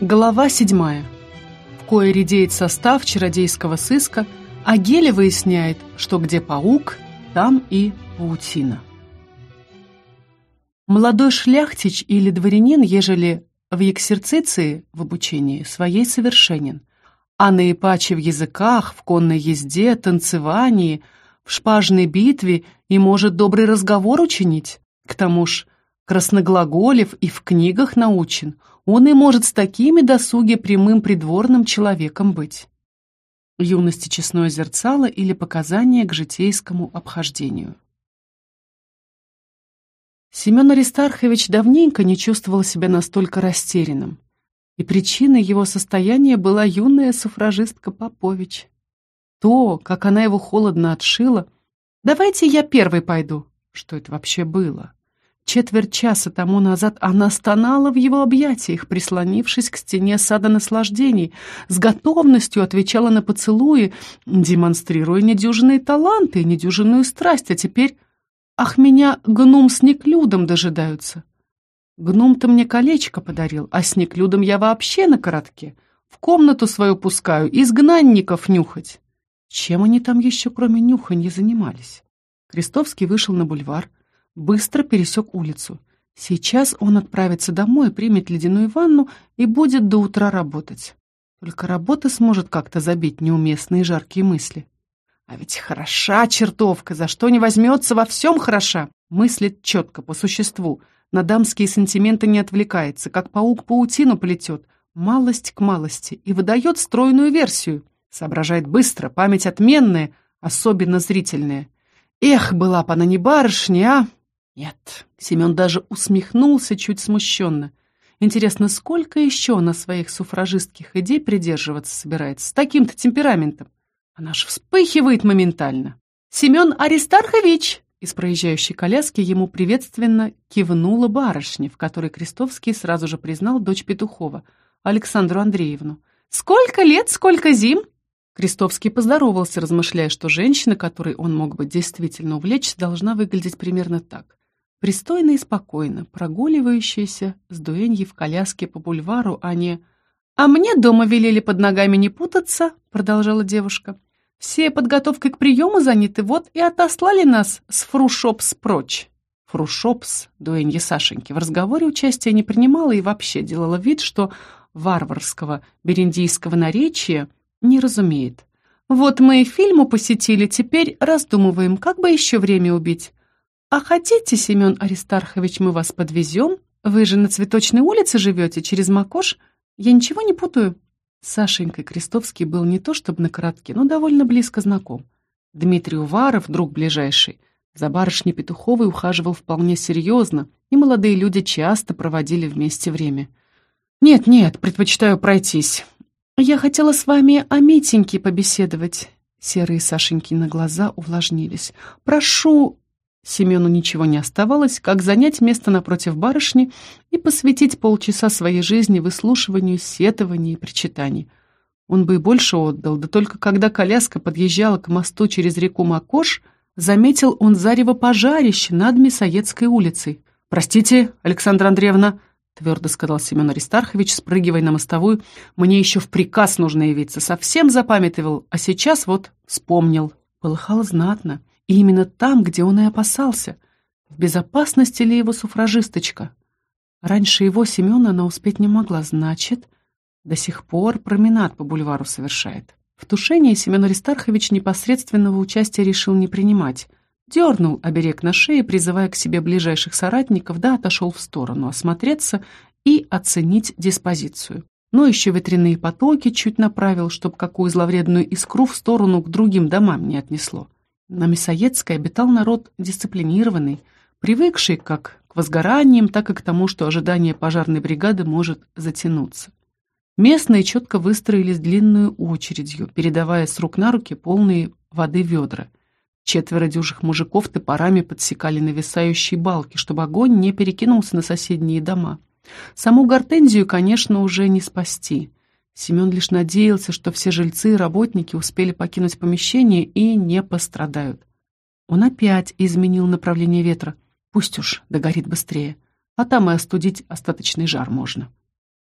Глава седьмая. В кое редеет состав чародейского сыска, а Геля выясняет, что где паук, там и паутина. Молодой шляхтич или дворянин, ежели в эксерциции в обучении своей совершенен, а наипаче в языках, в конной езде, танцевании, в шпажной битве и может добрый разговор учинить. К тому ж, красноглаголев и в книгах научен, он и может с такими досуги прямым придворным человеком быть. Юности честное зерцало или показания к житейскому обхождению. Семен Аристархович давненько не чувствовал себя настолько растерянным, и причиной его состояния была юная суфражистка Попович. То, как она его холодно отшила, «Давайте я первой пойду». Что это вообще было? Четверть часа тому назад она стонала в его объятиях, прислонившись к стене сада наслаждений, с готовностью отвечала на поцелуи, демонстрируя недюжинные таланты и недюжинную страсть, а теперь «Ах, меня гном с неклюдом дожидаются!» Гном-то мне колечко подарил, а с неклюдом я вообще на коротке. В комнату свою пускаю, изгнанников нюхать. Чем они там еще, кроме нюханья, занимались? Крестовский вышел на бульвар, быстро пересек улицу. Сейчас он отправится домой, примет ледяную ванну и будет до утра работать. Только работа сможет как-то забить неуместные жаркие мысли. А ведь хороша чертовка, за что не возьмется, во всем хороша. Мыслит четко, по существу. На дамские сантименты не отвлекается, как паук паутину плетет. Малость к малости. И выдает стройную версию. Соображает быстро, память отменная, особенно зрительная. Эх, была бы она не барышня, а... Нет, Семен даже усмехнулся чуть смущенно. Интересно, сколько еще она своих суфражистских идей придерживаться собирается с таким-то темпераментом? Она ж вспыхивает моментально. «Семен Аристархович!» Из проезжающей коляски ему приветственно кивнула барышня, в которой Крестовский сразу же признал дочь Петухова, Александру Андреевну. «Сколько лет, сколько зим!» Крестовский поздоровался, размышляя, что женщина, которой он мог бы действительно увлечься, должна выглядеть примерно так. Пристойно и спокойно, прогуливающаяся с дуэньей в коляске по бульвару, а не «А мне дома велели под ногами не путаться», — продолжала девушка. «Все подготовкой к приему заняты, вот и отослали нас с Фрушопс прочь». Фрушопс, дуэнья Сашеньки, в разговоре участия не принимала и вообще делала вид, что варварского бериндийского наречия не разумеет. «Вот мы и фильму посетили, теперь раздумываем, как бы еще время убить. «А хотите, Семен Аристархович, мы вас подвезем? Вы же на Цветочной улице живете, через Макош? Я ничего не путаю?» Сашенькой Крестовский был не то чтобы на коротке, но довольно близко знаком. Дмитрий Уваров, друг ближайший, за барышней Петуховой ухаживал вполне серьезно, и молодые люди часто проводили вместе время. «Нет-нет, предпочитаю пройтись. Я хотела с вами о Митеньке побеседовать». Серые Сашенькины глаза увлажнились. «Прошу, Семену ничего не оставалось, как занять место напротив барышни и посвятить полчаса своей жизни выслушиванию сетований и причитаний. Он бы и больше отдал, да только когда коляска подъезжала к мосту через реку Макош, заметил он зарево пожарище над Мясоедской улицей. «Простите, Александра Андреевна», — твердо сказал Семен Аристархович, спрыгивая на мостовую, «мне еще в приказ нужно явиться. Совсем запамятовал, а сейчас вот вспомнил». Полыхал знатно. И именно там, где он и опасался. В безопасности ли его суфражисточка? Раньше его Семена она успеть не могла, значит, до сих пор променад по бульвару совершает. В тушении Семен Аристархович непосредственного участия решил не принимать. Дернул оберег на шее, призывая к себе ближайших соратников, да отошел в сторону, осмотреться и оценить диспозицию. Но еще ветряные потоки чуть направил, чтобы какую зловредную искру в сторону к другим домам не отнесло. На Мясоедской обитал народ дисциплинированный, привыкший как к возгораниям, так и к тому, что ожидание пожарной бригады может затянуться. Местные четко выстроились длинную очередью, передавая с рук на руки полные воды ведра. Четверо дюжих мужиков топорами подсекали нависающие балки, чтобы огонь не перекинулся на соседние дома. Саму гортензию, конечно, уже не спасти. Семен лишь надеялся, что все жильцы и работники успели покинуть помещение и не пострадают. Он опять изменил направление ветра. Пусть уж догорит быстрее, а там и остудить остаточный жар можно.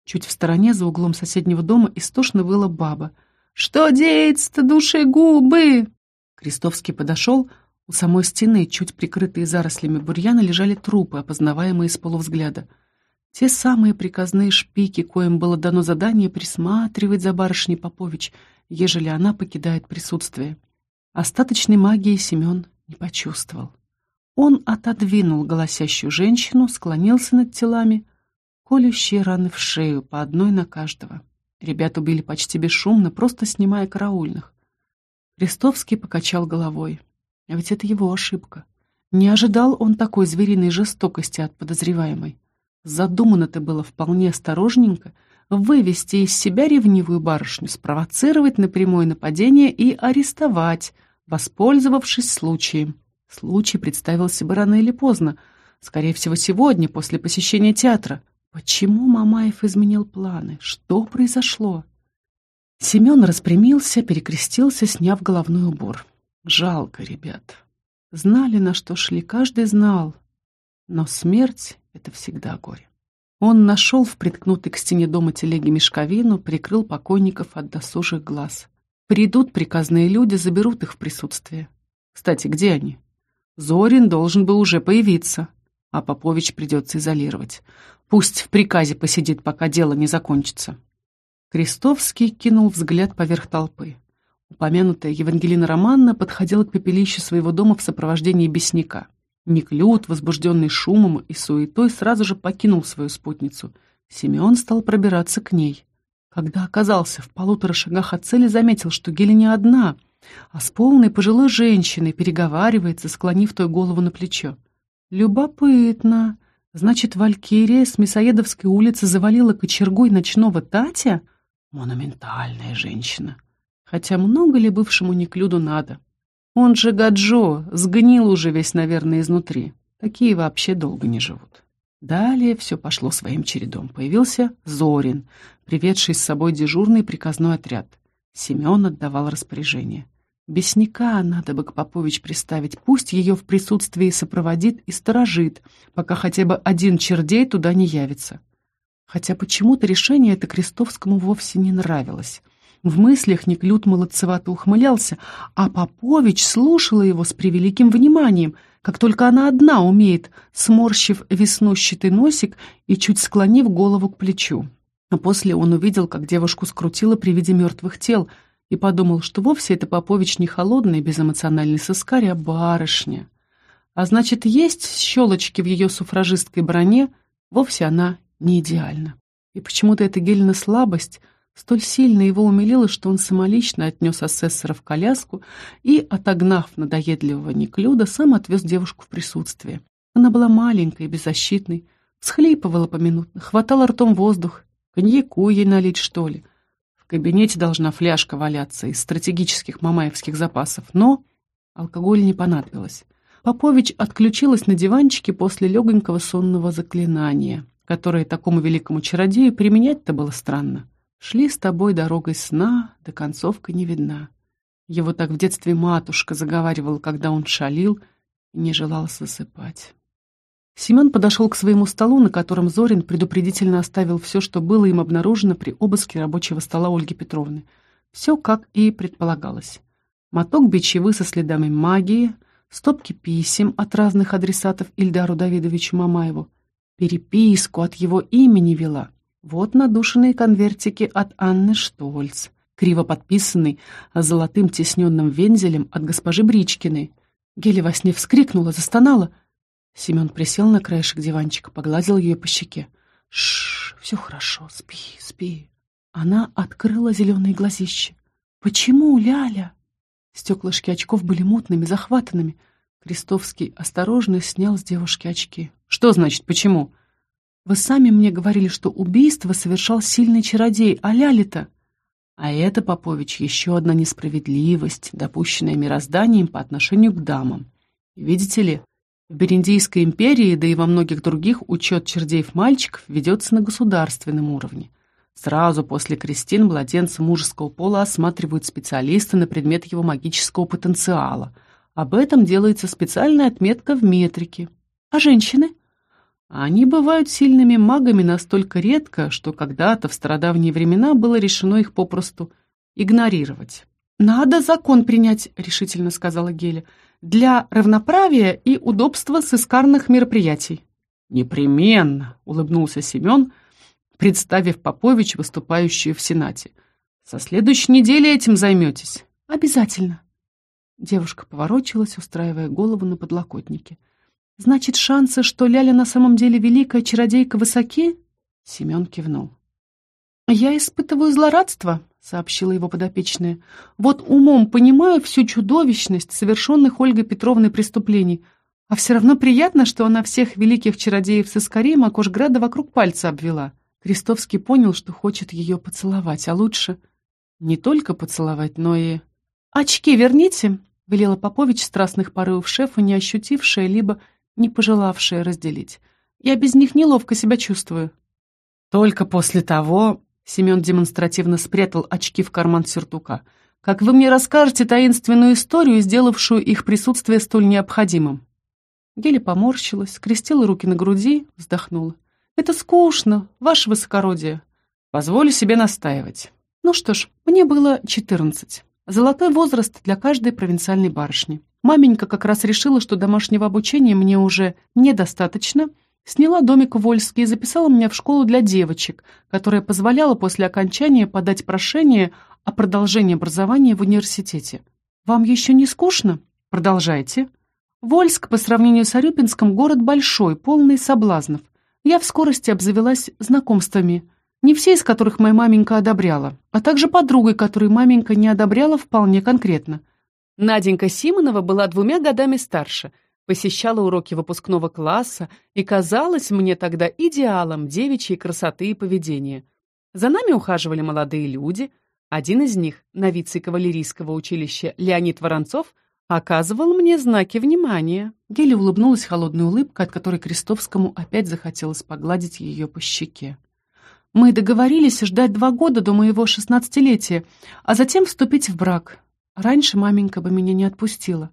Чуть в стороне, за углом соседнего дома, истошно выла баба. «Что деется-то, душегубы?» Крестовский подошел. У самой стены, чуть прикрытые зарослями бурьяна, лежали трупы, опознаваемые с полувзгляда. Те самые приказные шпики, коим было дано задание присматривать за барышней Попович, ежели она покидает присутствие. Остаточной магии Семен не почувствовал. Он отодвинул голосящую женщину, склонился над телами, колющие раны в шею, по одной на каждого. Ребят убили почти бесшумно, просто снимая караульных. Крестовский покачал головой. А ведь это его ошибка. Не ожидал он такой звериной жестокости от подозреваемой. Задумано-то было вполне осторожненько вывести из себя ревнивую барышню, спровоцировать на прямое нападение и арестовать, воспользовавшись случаем. Случай представился бы рано или поздно, скорее всего, сегодня, после посещения театра. Почему Мамаев изменил планы? Что произошло? Семен распрямился, перекрестился, сняв головной убор. Жалко ребят. Знали, на что шли, каждый знал. Но смерть — это всегда горе. Он нашел в приткнутой к стене дома телеги мешковину, прикрыл покойников от досужих глаз. Придут приказные люди, заберут их в присутствие. Кстати, где они? Зорин должен был уже появиться, а Попович придется изолировать. Пусть в приказе посидит, пока дело не закончится. Крестовский кинул взгляд поверх толпы. Упомянутая Евангелина Романна подходила к пепелищу своего дома в сопровождении бесника. Неклюд, возбужденный шумом и суетой, сразу же покинул свою спутницу. Семен стал пробираться к ней. Когда оказался в полутора шагах от цели, заметил, что Геля не одна, а с полной пожилой женщиной переговаривается, склонив той голову на плечо. Любопытно. Значит, Валькирия с Мясоедовской улицы завалила кочергой ночного Татя? Монументальная женщина. Хотя много ли бывшему Неклюду надо? Он же Гаджо, сгнил уже весь, наверное, изнутри. Такие вообще долго не живут. Далее все пошло своим чередом. Появился Зорин, приведший с собой дежурный приказной отряд. Семен отдавал распоряжение. Бесника надо бы к Попович приставить, пусть ее в присутствии сопроводит и сторожит, пока хотя бы один чердей туда не явится. Хотя почему-то решение это Крестовскому вовсе не нравилось. В мыслях Неклюд молодцевато ухмылялся, а Попович слушала его с превеликим вниманием, как только она одна умеет, сморщив веснущатый носик и чуть склонив голову к плечу. А после он увидел, как девушку скрутило при виде мертвых тел — и подумал, что вовсе это Попович не холодный безэмоциональный сыскарь, а барышня. А значит, есть щелочки в ее суфражистской броне, вовсе она не идеальна. И почему-то эта Гелена слабость столь сильно его умилила, что он самолично отнес асессора в коляску и, отогнав надоедливого Неклюда, сам отвез девушку в присутствие. Она была маленькой, беззащитной, всхлипывала поминутно, хватала ртом воздух. Коньяку ей налить, что ли? В кабинете должна фляжка валяться из стратегических мамаевских запасов, но алкоголь не понадобилось. Попович отключилась на диванчике после легонького сонного заклинания, которое такому великому чародею применять-то было странно. Шли с тобой дорогой сна, до концовка не видна. Его так в детстве матушка заговаривала, когда он шалил и не желал засыпать. Семен подошел к своему столу, на котором Зорин предупредительно оставил все, что было им обнаружено при обыске рабочего стола Ольги Петровны. Все, как и предполагалось. Моток бичевы со следами магии, стопки писем от разных адресатов Ильдару Давидовичу Мамаеву, переписку от его имени вела. Вот надушенные конвертики от Анны Штольц, криво подписанный золотым тесненным вензелем от госпожи Бричкиной. Геля во сне вскрикнула, застонала — Семен присел на краешек диванчика, погладил ее по щеке. Шш, все хорошо, спи, спи. Она открыла зеленые глазища. Почему, Ляля? Стеклышки очков были мутными, захватанными. Крестовский осторожно снял с девушки очки. Что значит почему? Вы сами мне говорили, что убийство совершал сильный чародей, а Ляля-то... А это, Попович, еще одна несправедливость, допущенная мирозданием по отношению к дамам. Видите ли, в Бериндийской империи, да и во многих других, учет чердеев-мальчиков ведется на государственном уровне. Сразу после крестин младенца мужеского пола осматривают специалисты на предмет его магического потенциала. Об этом делается специальная отметка в метрике. А женщины? Они бывают сильными магами настолько редко, что когда-то в стародавние времена было решено их попросту игнорировать. «Надо закон принять», — решительно сказала Геля, «для равноправия и удобства сыскарных мероприятий». «Непременно», — улыбнулся Семен, представив Попович, выступающую в Сенате. «Со следующей недели этим займетесь». «Обязательно». Девушка поворочилась, устраивая голову на подлокотнике. «Значит, шансы, что Ляля на самом деле великая чародейка, высоки?» Семен кивнул. «Я испытываю злорадство», — сообщила его подопечная. «Вот умом понимаю всю чудовищность совершенных Ольгой Петровной преступлений, а все равно приятно, что она всех великих чародеев с Искарей Макошграда вокруг пальца обвела». Крестовский понял, что хочет ее поцеловать, а лучше не только поцеловать, но и... «Очки верните», — велела Попович страстных порывов шефа, не ощутившая, либо не пожелавшая разделить. «Я без них неловко себя чувствую». «Только после того...» — Семен демонстративно спрятал очки в карман сюртука. «Как вы мне расскажете таинственную историю, сделавшую их присутствие столь необходимым?» Геля поморщилась, скрестила руки на груди, вздохнула. «Это скучно, ваше высокородие». «Позволю себе настаивать». «Ну что ж, мне было четырнадцать». Золотой возраст для каждой провинциальной барышни. Маменька как раз решила, что домашнего обучения мне уже недостаточно, сняла домик в Вольске и записала меня в школу для девочек, которая позволяла после окончания подать прошение о продолжении образования в университете. Вам еще не скучно? Продолжайте. Вольск, по сравнению с Арюпинском, город большой, полный соблазнов. Я в скорости обзавелась знакомствами – не все из которых моя маменька одобряла, а также подругой, которой маменька не одобряла вполне конкретно. Наденька Симонова была двумя годами старше, посещала уроки выпускного класса и казалась мне тогда идеалом девичьей красоты и поведения. За нами ухаживали молодые люди. Один из них, новицей кавалерийского училища Леонид Воронцов, оказывал мне знаки внимания. Геля улыбнулась холодной улыбкой, от которой Крестовскому опять захотелось погладить ее по щеке. Мы договорились ждать два года до моего шестнадцатилетия, а затем вступить в брак. Раньше маменька бы меня не отпустила.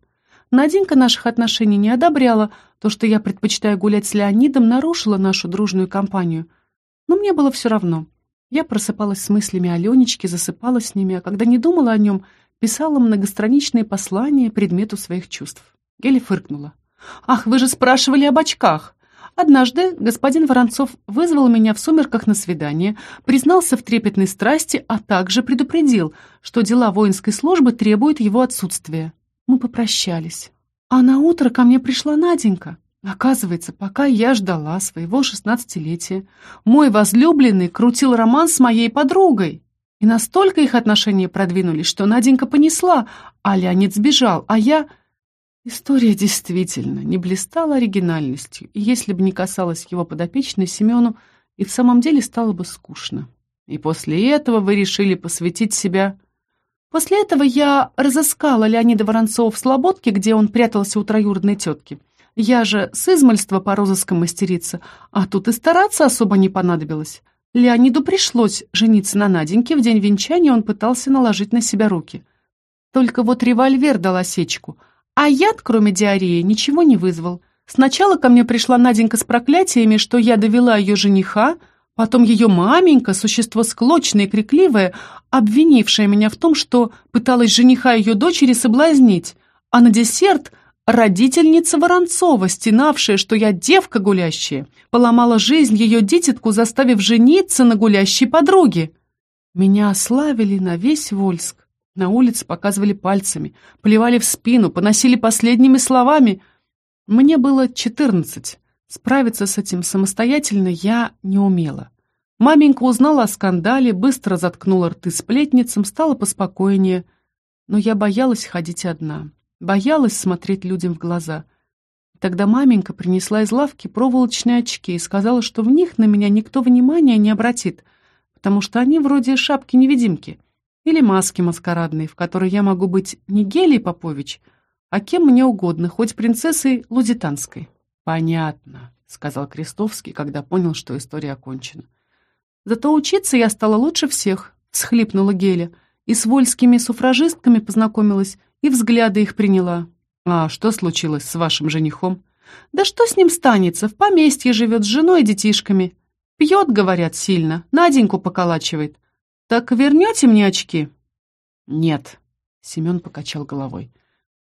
Наденька наших отношений не одобряла, то, что я предпочитаю гулять с Леонидом, нарушило нашу дружную компанию. Но мне было все равно. Я просыпалась с мыслями о Ленечке, засыпала с ними, а когда не думала о нем, писала многостраничные послания предмету своих чувств. Гели фыркнула. «Ах, вы же спрашивали об очках!» Однажды господин Воронцов вызвал меня в сумерках на свидание, признался в трепетной страсти, а также предупредил, что дела воинской службы требуют его отсутствия. Мы попрощались. А на утро ко мне пришла Наденька. Оказывается, пока я ждала своего шестнадцатилетия, мой возлюбленный крутил роман с моей подругой. И настолько их отношения продвинулись, что Наденька понесла, а Леонид сбежал, а я... История действительно не блистала оригинальностью, и если бы не касалась его подопечной Семену, и в самом деле стало бы скучно. И после этого вы решили посвятить себя... После этого я разыскала Леонида Воронцова в Слободке, где он прятался у троюродной тетки. Я же с измальства по розыскам мастерица, а тут и стараться особо не понадобилось. Леониду пришлось жениться на Наденьке, в день венчания он пытался наложить на себя руки. Только вот револьвер дал осечку — а яд, кроме диареи, ничего не вызвал. Сначала ко мне пришла Наденька с проклятиями, что я довела ее жениха, потом ее маменька, существо склочное и крикливое, обвинившее меня в том, что пыталась жениха ее дочери соблазнить, а на десерт родительница Воронцова, стенавшая, что я девка гулящая, поломала жизнь ее дитятку, заставив жениться на гулящей подруге. Меня ославили на весь Вольск. На улице показывали пальцами, плевали в спину, поносили последними словами. Мне было четырнадцать. Справиться с этим самостоятельно я не умела. Маменька узнала о скандале, быстро заткнула рты сплетницам, стала поспокойнее. Но я боялась ходить одна, боялась смотреть людям в глаза. Тогда маменька принесла из лавки проволочные очки и сказала, что в них на меня никто внимания не обратит, потому что они вроде шапки-невидимки — или маски маскарадные, в которой я могу быть не Гелий Попович, а кем мне угодно, хоть принцессой Лудитанской. «Понятно», — сказал Крестовский, когда понял, что история окончена. «Зато учиться я стала лучше всех», — всхлипнула Геля, «и с вольскими суфражистками познакомилась, и взгляды их приняла». «А что случилось с вашим женихом?» Да что с ним станется? В поместье живет с женой и детишками. Пьет, говорят, сильно, Наденьку поколачивает. Так вернете мне очки? Нет, Семен покачал головой.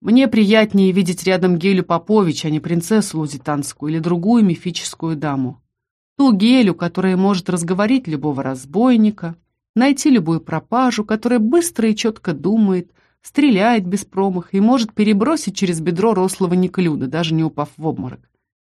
Мне приятнее видеть рядом Гелю Попович, а не принцессу Лузитанскую или другую мифическую даму. Ту Гелю, которая может разговорить любого разбойника, найти любую пропажу, которая быстро и четко думает, стреляет без промаха и может перебросить через бедро рослого Николюда, даже не упав в обморок.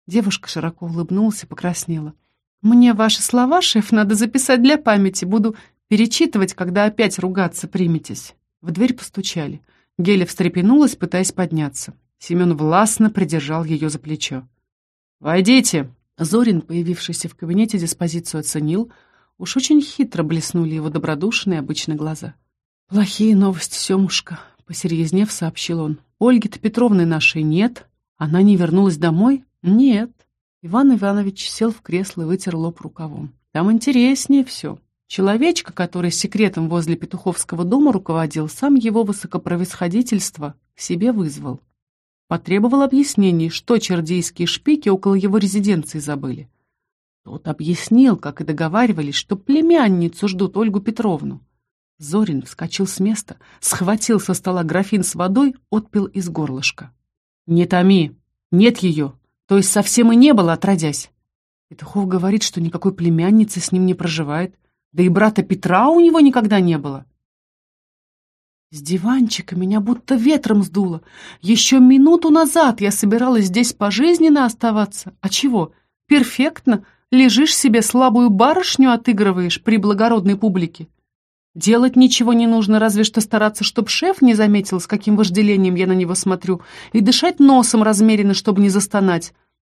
Девушка широко улыбнулась и покраснела. «Мне ваши слова, шеф, надо записать для памяти. Буду перечитывать, когда опять ругаться приметесь». В дверь постучали. Геля встрепенулась, пытаясь подняться. Семен властно придержал ее за плечо. «Войдите!» Зорин, появившийся в кабинете, диспозицию оценил. Уж очень хитро блеснули его добродушные обычные глаза. «Плохие новости, Семушка», — посерьезнев сообщил он. «Ольги-то Петровны нашей нет. Она не вернулась домой?» «Нет». Иван Иванович сел в кресло и вытер лоб рукавом. «Там интереснее все. Человечка, который секретом возле Петуховского дома руководил, сам его высокопроисходительство к себе вызвал. Потребовал объяснений, что чердейские шпики около его резиденции забыли. Тот объяснил, как и договаривались, что племянницу ждут Ольгу Петровну. Зорин вскочил с места, схватил со стола графин с водой, отпил из горлышка. «Не томи! Нет ее! То есть совсем и не было, отродясь!» Петухов говорит, что никакой племянницы с ним не проживает, да и брата Петра у него никогда не было. С диванчика меня будто ветром сдуло. Еще минуту назад я собиралась здесь пожизненно оставаться. А чего? Перфектно. Лежишь себе слабую барышню отыгрываешь при благородной публике. Делать ничего не нужно, разве что стараться, чтоб шеф не заметил, с каким вожделением я на него смотрю, и дышать носом размеренно, чтобы не застонать.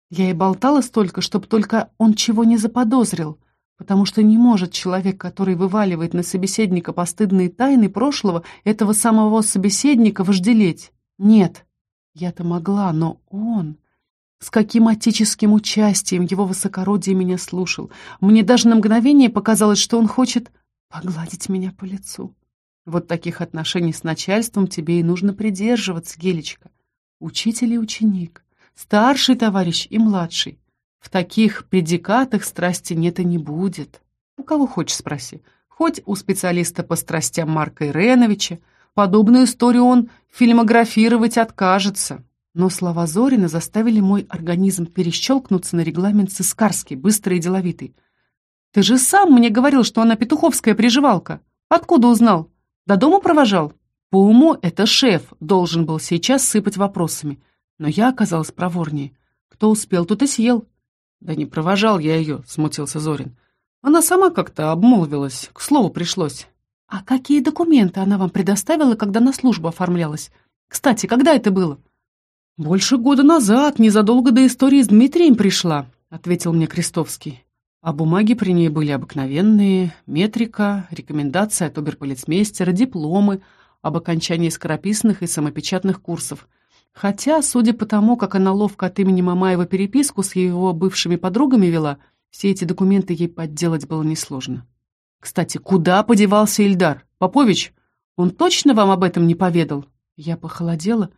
Я и болтала столько, чтоб только он чего не заподозрил потому что не может человек, который вываливает на собеседника постыдные тайны прошлого, этого самого собеседника вожделеть. Нет, я-то могла, но он... С каким отеческим участием его высокородие меня слушал. Мне даже на мгновение показалось, что он хочет погладить меня по лицу. Вот таких отношений с начальством тебе и нужно придерживаться, Гелечка. Учитель и ученик, старший товарищ и младший. В таких предикатах страсти нет и не будет. У кого хочешь спроси. Хоть у специалиста по страстям Марка Иреновича. Подобную историю он фильмографировать откажется. Но слова Зорина заставили мой организм перещелкнуться на регламент сыскарский, быстрый и деловитый. «Ты же сам мне говорил, что она петуховская приживалка. Откуда узнал? До дома провожал?» По уму это шеф должен был сейчас сыпать вопросами. Но я оказалась проворнее. Кто успел, тот и съел. «Да не провожал я ее», — смутился Зорин. «Она сама как-то обмолвилась, к слову пришлось». «А какие документы она вам предоставила, когда на службу оформлялась? Кстати, когда это было?» «Больше года назад, незадолго до истории с Дмитрием пришла», — ответил мне Крестовский. А бумаги при ней были обыкновенные, метрика, рекомендации от оберполицмейстера, дипломы об окончании скорописных и самопечатных курсов — Хотя, судя по тому, как она ловко от имени Мамаева переписку с его бывшими подругами вела, все эти документы ей подделать было несложно. «Кстати, куда подевался Ильдар? Попович, он точно вам об этом не поведал?» Я похолодела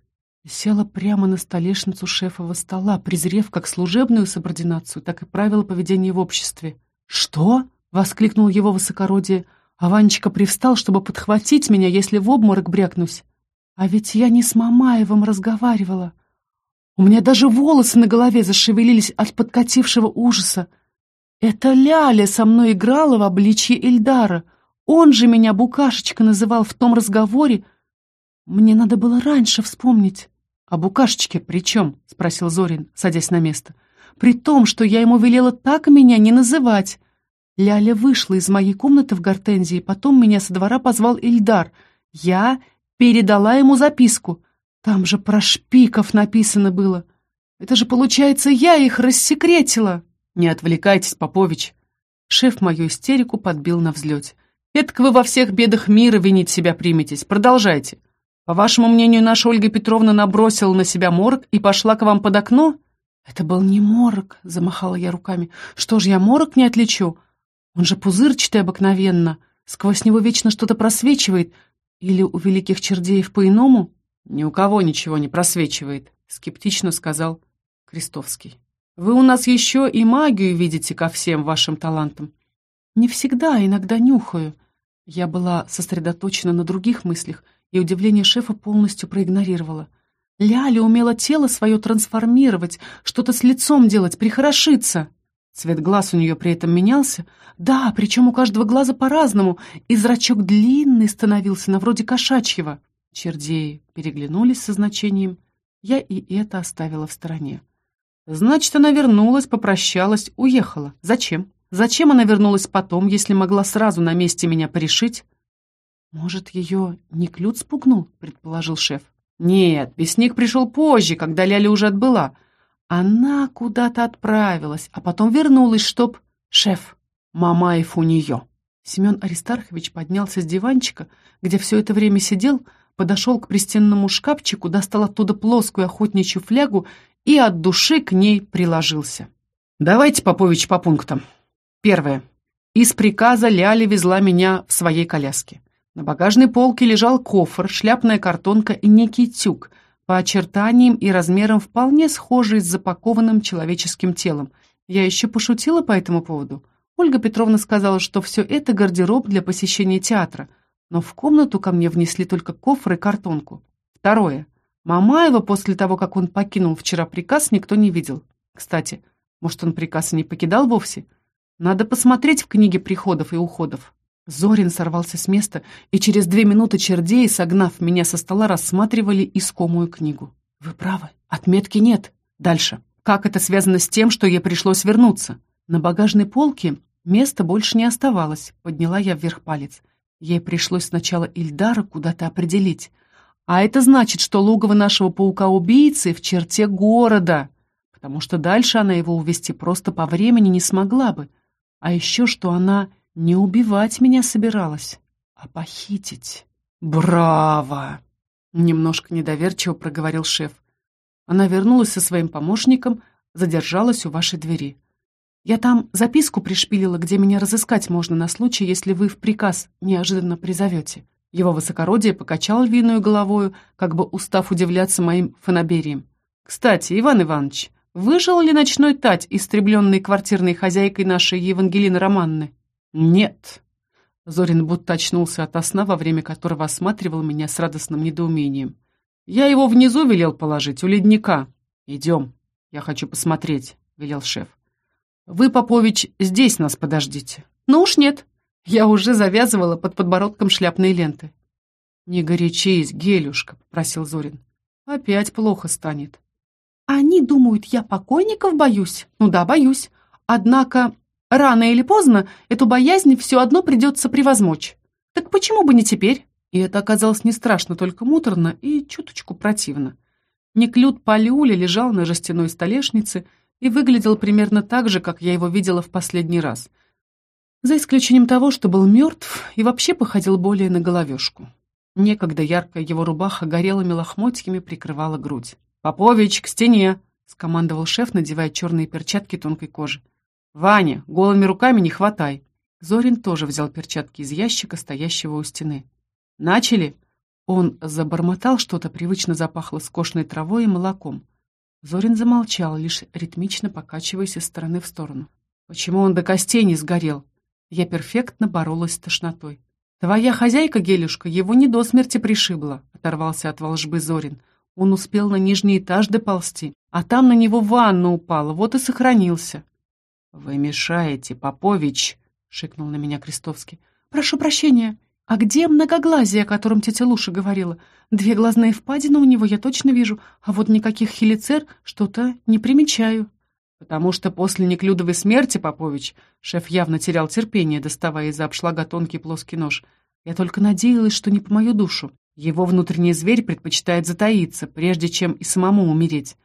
и села прямо на столешницу шефового стола, презрев как служебную субординацию, так и правила поведения в обществе. «Что?» — воскликнул его высокородие, а Ванечка привстал, чтобы подхватить меня, если в обморок брякнусь. А ведь я не с Мамаевым разговаривала. У меня даже волосы на голове зашевелились от подкатившего ужаса. Это Ляля со мной играла в обличье Эльдара. Он же меня Букашечка называл в том разговоре. Мне надо было раньше вспомнить. «А Букашечке при чем?» — спросил Зорин, садясь на место. «При том, что я ему велела так меня не называть. Ляля вышла из моей комнаты в гортензии, потом меня со двора позвал Ильдар. Я передала ему записку. Там же про шпиков написано было. Это же, получается, я их рассекретила. Не отвлекайтесь, Попович. Шеф мою истерику подбил на взлете. Это вы во всех бедах мира винить себя приметесь. Продолжайте. По вашему мнению, наша Ольга Петровна набросила на себя морг и пошла к вам под окно? Это был не морг, замахала я руками. Что ж, я морг не отличу? Он же пузырчатый обыкновенно. Сквозь него вечно что-то просвечивает. Или у великих чердеев по-иному? Ни у кого ничего не просвечивает, скептично сказал Крестовский. «Вы у нас еще и магию видите ко всем вашим талантам». «Не всегда, иногда нюхаю». Я была сосредоточена на других мыслях, и удивление шефа полностью проигнорировала. Ляля умела тело свое трансформировать, что-то с лицом делать, прихорошиться. Цвет глаз у нее при этом менялся. Да, причем у каждого глаза по-разному, и зрачок длинный становился, на вроде кошачьего. Чердеи переглянулись со значением. Я и это оставила в стороне. Значит, она вернулась, попрощалась, уехала. Зачем? Зачем она вернулась потом, если могла сразу на месте меня порешить? Может, ее не клют спугнул, предположил шеф. Нет, бесник пришел позже, когда Ляля уже отбыла. Она куда-то отправилась, а потом вернулась, чтоб... Шеф, Мамаев у нее. Семен Аристархович поднялся с диванчика, где все это время сидел, подошел к пристенному шкафчику, достал оттуда плоскую охотничью флягу и от души к ней приложился. «Давайте, Попович, по пунктам. Первое. Из приказа Ляля везла меня в своей коляске. На багажной полке лежал кофр, шляпная картонка и некий тюк, по очертаниям и размерам вполне схожий с запакованным человеческим телом. Я еще пошутила по этому поводу. Ольга Петровна сказала, что все это гардероб для посещения театра, но в комнату ко мне внесли только кофр и картонку. Второе. Мамаева после того, как он покинул вчера приказ, никто не видел. Кстати, может, он приказ и не покидал вовсе? Надо посмотреть в книге приходов и уходов. Зорин сорвался с места, и через две минуты чердеи, согнав меня со стола, рассматривали искомую книгу. «Вы правы, отметки нет. Дальше. Как это связано с тем, что ей пришлось вернуться?» На багажной полке места больше не оставалось, подняла я вверх палец. Ей пришлось сначала Ильдара куда-то определить. А это значит, что логово нашего паука-убийцы в черте города, потому что дальше она его увести просто по времени не смогла бы. А еще что она не убивать меня собиралась, а похитить. «Браво!» — немножко недоверчиво проговорил шеф. Она вернулась со своим помощником, задержалась у вашей двери. Я там записку пришпилила, где меня разыскать можно на случай, если вы в приказ неожиданно призовете. Его высокородие покачал львиную головою, как бы устав удивляться моим фанаберием. «Кстати, Иван Иванович, выжил ли ночной тать, истребленный квартирной хозяйкой нашей Евангелины Романны?» «Нет». Зорин будто очнулся ото сна, во время которого осматривал меня с радостным недоумением. «Я его внизу велел положить, у ледника. Идем, я хочу посмотреть», — велел шеф. «Вы, Попович, здесь нас подождите». «Ну уж нет, я уже завязывала под подбородком шляпные ленты». «Не горячись, Гелюшка», — попросил Зорин. «Опять плохо станет». «Они думают, я покойников боюсь?» «Ну да, боюсь. Однако Рано или поздно эту боязнь все одно придется превозмочь. Так почему бы не теперь? И это оказалось не страшно, только муторно и чуточку противно. Неклюд Палиуля лежал на жестяной столешнице и выглядел примерно так же, как я его видела в последний раз. За исключением того, что был мертв и вообще походил более на головешку. Некогда яркая его рубаха горелыми лохмотьями прикрывала грудь. «Попович, к стене!» — скомандовал шеф, надевая черные перчатки тонкой кожи. «Ваня, голыми руками не хватай!» Зорин тоже взял перчатки из ящика, стоящего у стены. «Начали?» Он забормотал что-то, привычно запахло скошенной травой и молоком. Зорин замолчал, лишь ритмично покачиваясь из стороны в сторону. «Почему он до костей не сгорел?» Я перфектно боролась с тошнотой. «Твоя хозяйка, Гелюшка, его не до смерти пришибла», — оторвался от волжбы Зорин. Он успел на нижний этаж доползти, а там на него ванна упала, вот и сохранился. «Вы мешаете, Попович!» — шикнул на меня Крестовский. «Прошу прощения. А где многоглазие, о котором тетя Луша говорила? Две глазные впадины у него я точно вижу, а вот никаких хелицер что-то не примечаю». «Потому что после неклюдовой смерти, Попович, шеф явно терял терпение, доставая из-за обшлага тонкий плоский нож. Я только надеялась, что не по мою душу. Его внутренний зверь предпочитает затаиться, прежде чем и самому умереть.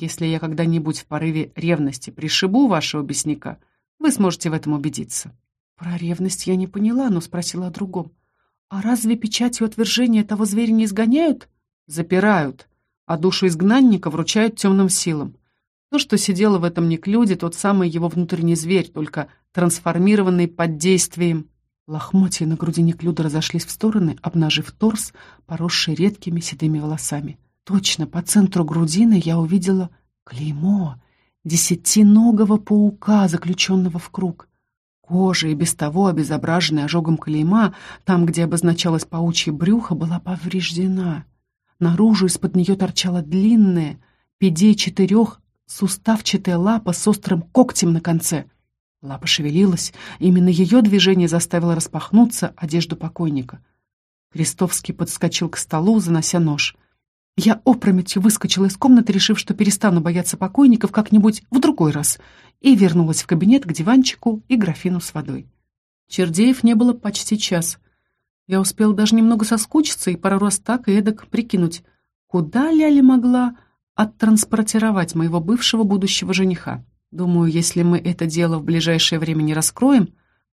Если я когда-нибудь в порыве ревности пришибу вашего бесняка, вы сможете в этом убедиться». Про ревность я не поняла, но спросила о другом. «А разве печатью отвержения того зверя не изгоняют?» «Запирают, а душу изгнанника вручают темным силам. То, что сидело в этом неклюде, тот самый его внутренний зверь, только трансформированный под действием...» Лохмотья на груди неклюда разошлись в стороны, обнажив торс, поросший редкими седыми волосами. Точно, по центру грудины я увидела Клеймо десятиногого паука, заключенного в круг. Кожа и без того обезображенная ожогом клейма, там, где обозначалось паучье брюхо, была повреждена. Наружу из-под нее торчала длинная, педей четырех, суставчатая лапа с острым когтем на конце. Лапа шевелилась, именно ее движение заставило распахнуться одежду покойника. Крестовский подскочил к столу, занося нож — я опрометью выскочила из комнаты, решив, что перестану бояться покойников как-нибудь в другой раз, и вернулась в кабинет к диванчику и графину с водой. Чердеев не было почти час. Я успела даже немного соскучиться и пару раз так и эдак прикинуть, куда Ляля могла оттранспортировать моего бывшего будущего жениха. Думаю, если мы это дело в ближайшее время не раскроем,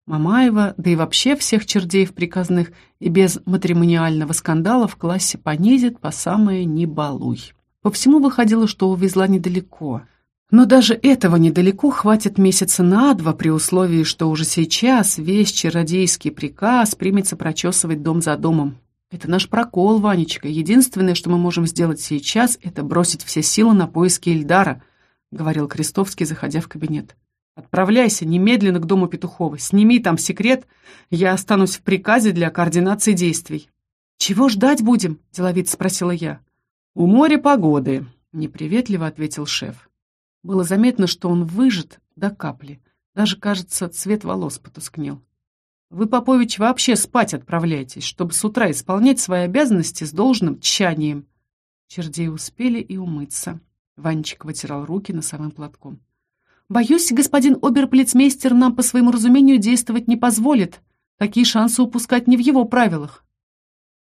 Мамаева, да и вообще всех чердеев приказных и без матримониального скандала в классе понизит по самое «не балуй». По всему выходило, что увезла недалеко. Но даже этого недалеко хватит месяца на два при условии, что уже сейчас весь чародейский приказ примется прочесывать дом за домом. Это наш прокол, Ванечка. Единственное, что мы можем сделать сейчас, это бросить все силы на поиски Ильдара, говорил Крестовский, заходя в кабинет. Отправляйся немедленно к дому Петухова. Сними там секрет, я останусь в приказе для координации действий. «Чего ждать будем?» – деловито спросила я. «У моря погоды», – неприветливо ответил шеф. Было заметно, что он выжат до капли. Даже, кажется, цвет волос потускнел. «Вы, Попович, вообще спать отправляйтесь, чтобы с утра исполнять свои обязанности с должным тщанием». Чердеи успели и умыться. Ванечка вытирал руки носовым платком. Боюсь, господин оберполицмейстер нам по своему разумению действовать не позволит. Такие шансы упускать не в его правилах.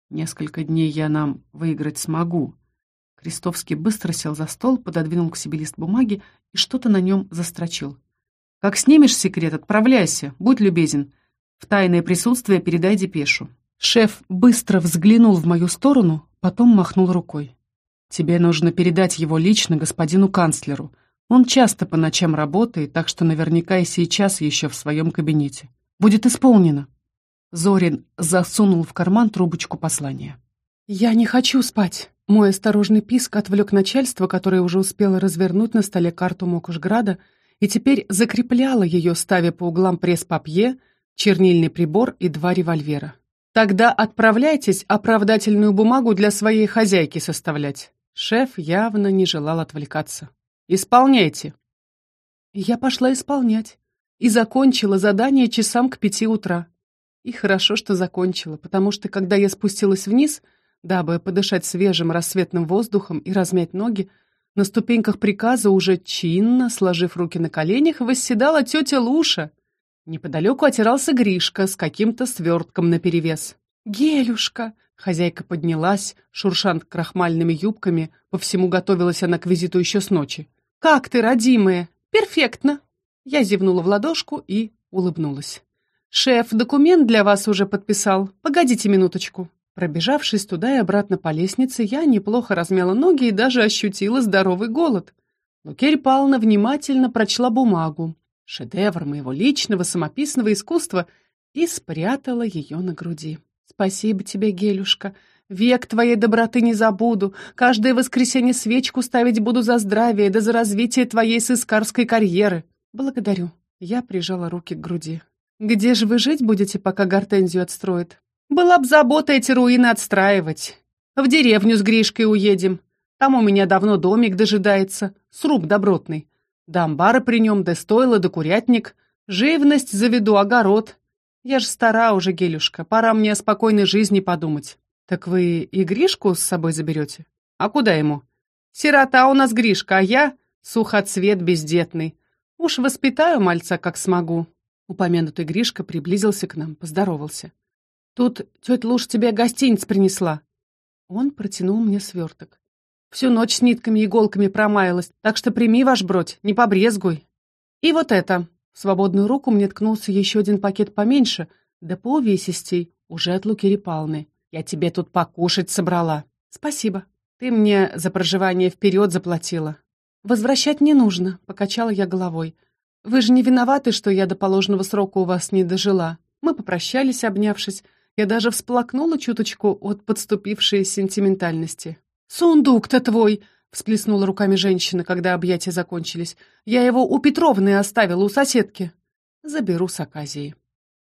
Несколько дней я нам выиграть смогу. Крестовский быстро сел за стол, пододвинул к себе лист бумаги и что-то на нем застрочил. «Как снимешь секрет, отправляйся, будь любезен. В тайное присутствие передай депешу». Шеф быстро взглянул в мою сторону, потом махнул рукой. «Тебе нужно передать его лично господину канцлеру. Он часто по ночам работает, так что наверняка и сейчас еще в своем кабинете. Будет исполнено. Зорин засунул в карман трубочку послания. «Я не хочу спать!» Мой осторожный писк отвлек начальство, которое уже успело развернуть на столе карту Мокушграда и теперь закрепляло ее, ставя по углам пресс-папье, чернильный прибор и два револьвера. «Тогда отправляйтесь оправдательную бумагу для своей хозяйки составлять». Шеф явно не желал отвлекаться. Исполняйте!» Я пошла исполнять и закончила задание часам к пяти утра. И хорошо, что закончила, потому что, когда я спустилась вниз, дабы подышать свежим рассветным воздухом и размять ноги, на ступеньках приказа уже чинно, сложив руки на коленях, восседала тетя Луша. Неподалеку отирался Гришка с каким-то свертком наперевес. «Гелюшка!» Хозяйка поднялась, шуршант крахмальными юбками, по всему готовилась она к визиту еще с ночи. «Как ты, родимая?» «Перфектно!» Я зевнула в ладошку и улыбнулась. «Шеф документ для вас уже подписал. Погодите минуточку». Пробежавшись туда и обратно по лестнице, я неплохо размяла ноги и даже ощутила здоровый голод. Лукерь Павловна внимательно прочла бумагу, шедевр моего личного самописного искусства, и спрятала ее на груди. «Спасибо тебе, Гелюшка. Век твоей доброты не забуду. Каждое воскресенье свечку ставить буду за здравие, да за развитие твоей сыскарской карьеры. Благодарю. Я прижала руки к груди. Где же вы жить будете, пока гортензию отстроят? Была б забота эти руины отстраивать. В деревню с Гришкой уедем. Там у меня давно домик дожидается, сруб добротный. Да амбара при нем, да стойло, да курятник. Живность заведу, огород. Я ж стара уже, Гелюшка, пора мне о спокойной жизни подумать. «Так вы и Гришку с собой заберете?» «А куда ему?» «Сирота у нас Гришка, а я сухоцвет бездетный. Уж воспитаю мальца, как смогу». Упомянутый Гришка приблизился к нам, поздоровался. «Тут тетя Луж тебе гостиниц принесла». Он протянул мне сверток. «Всю ночь с нитками и иголками промаялась, так что прими ваш бродь, не побрезгуй». «И вот это». В свободную руку мне ткнулся еще один пакет поменьше, да по увесистей, уже от Луки Репалны. Я тебе тут покушать собрала. Спасибо. Ты мне за проживание вперед заплатила. Возвращать не нужно, покачала я головой. Вы же не виноваты, что я до положенного срока у вас не дожила. Мы попрощались, обнявшись. Я даже всплакнула чуточку от подступившей сентиментальности. «Сундук-то твой!» — всплеснула руками женщина, когда объятия закончились. «Я его у Петровны оставила, у соседки». «Заберу с оказией».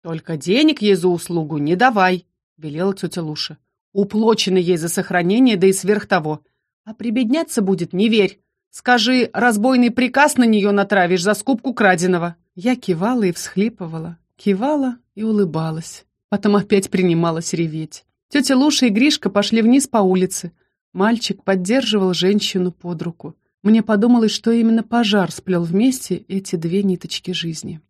«Только денег ей за услугу не давай», — велела тетя Луша. «Уплочено ей за сохранение, да и сверх того. А прибедняться будет, не верь. Скажи, разбойный приказ на нее натравишь за скупку краденого». Я кивала и всхлипывала, кивала и улыбалась. Потом опять принималась реветь. Тетя Луша и Гришка пошли вниз по улице. Мальчик поддерживал женщину под руку. Мне подумалось, что именно пожар сплел вместе эти две ниточки жизни.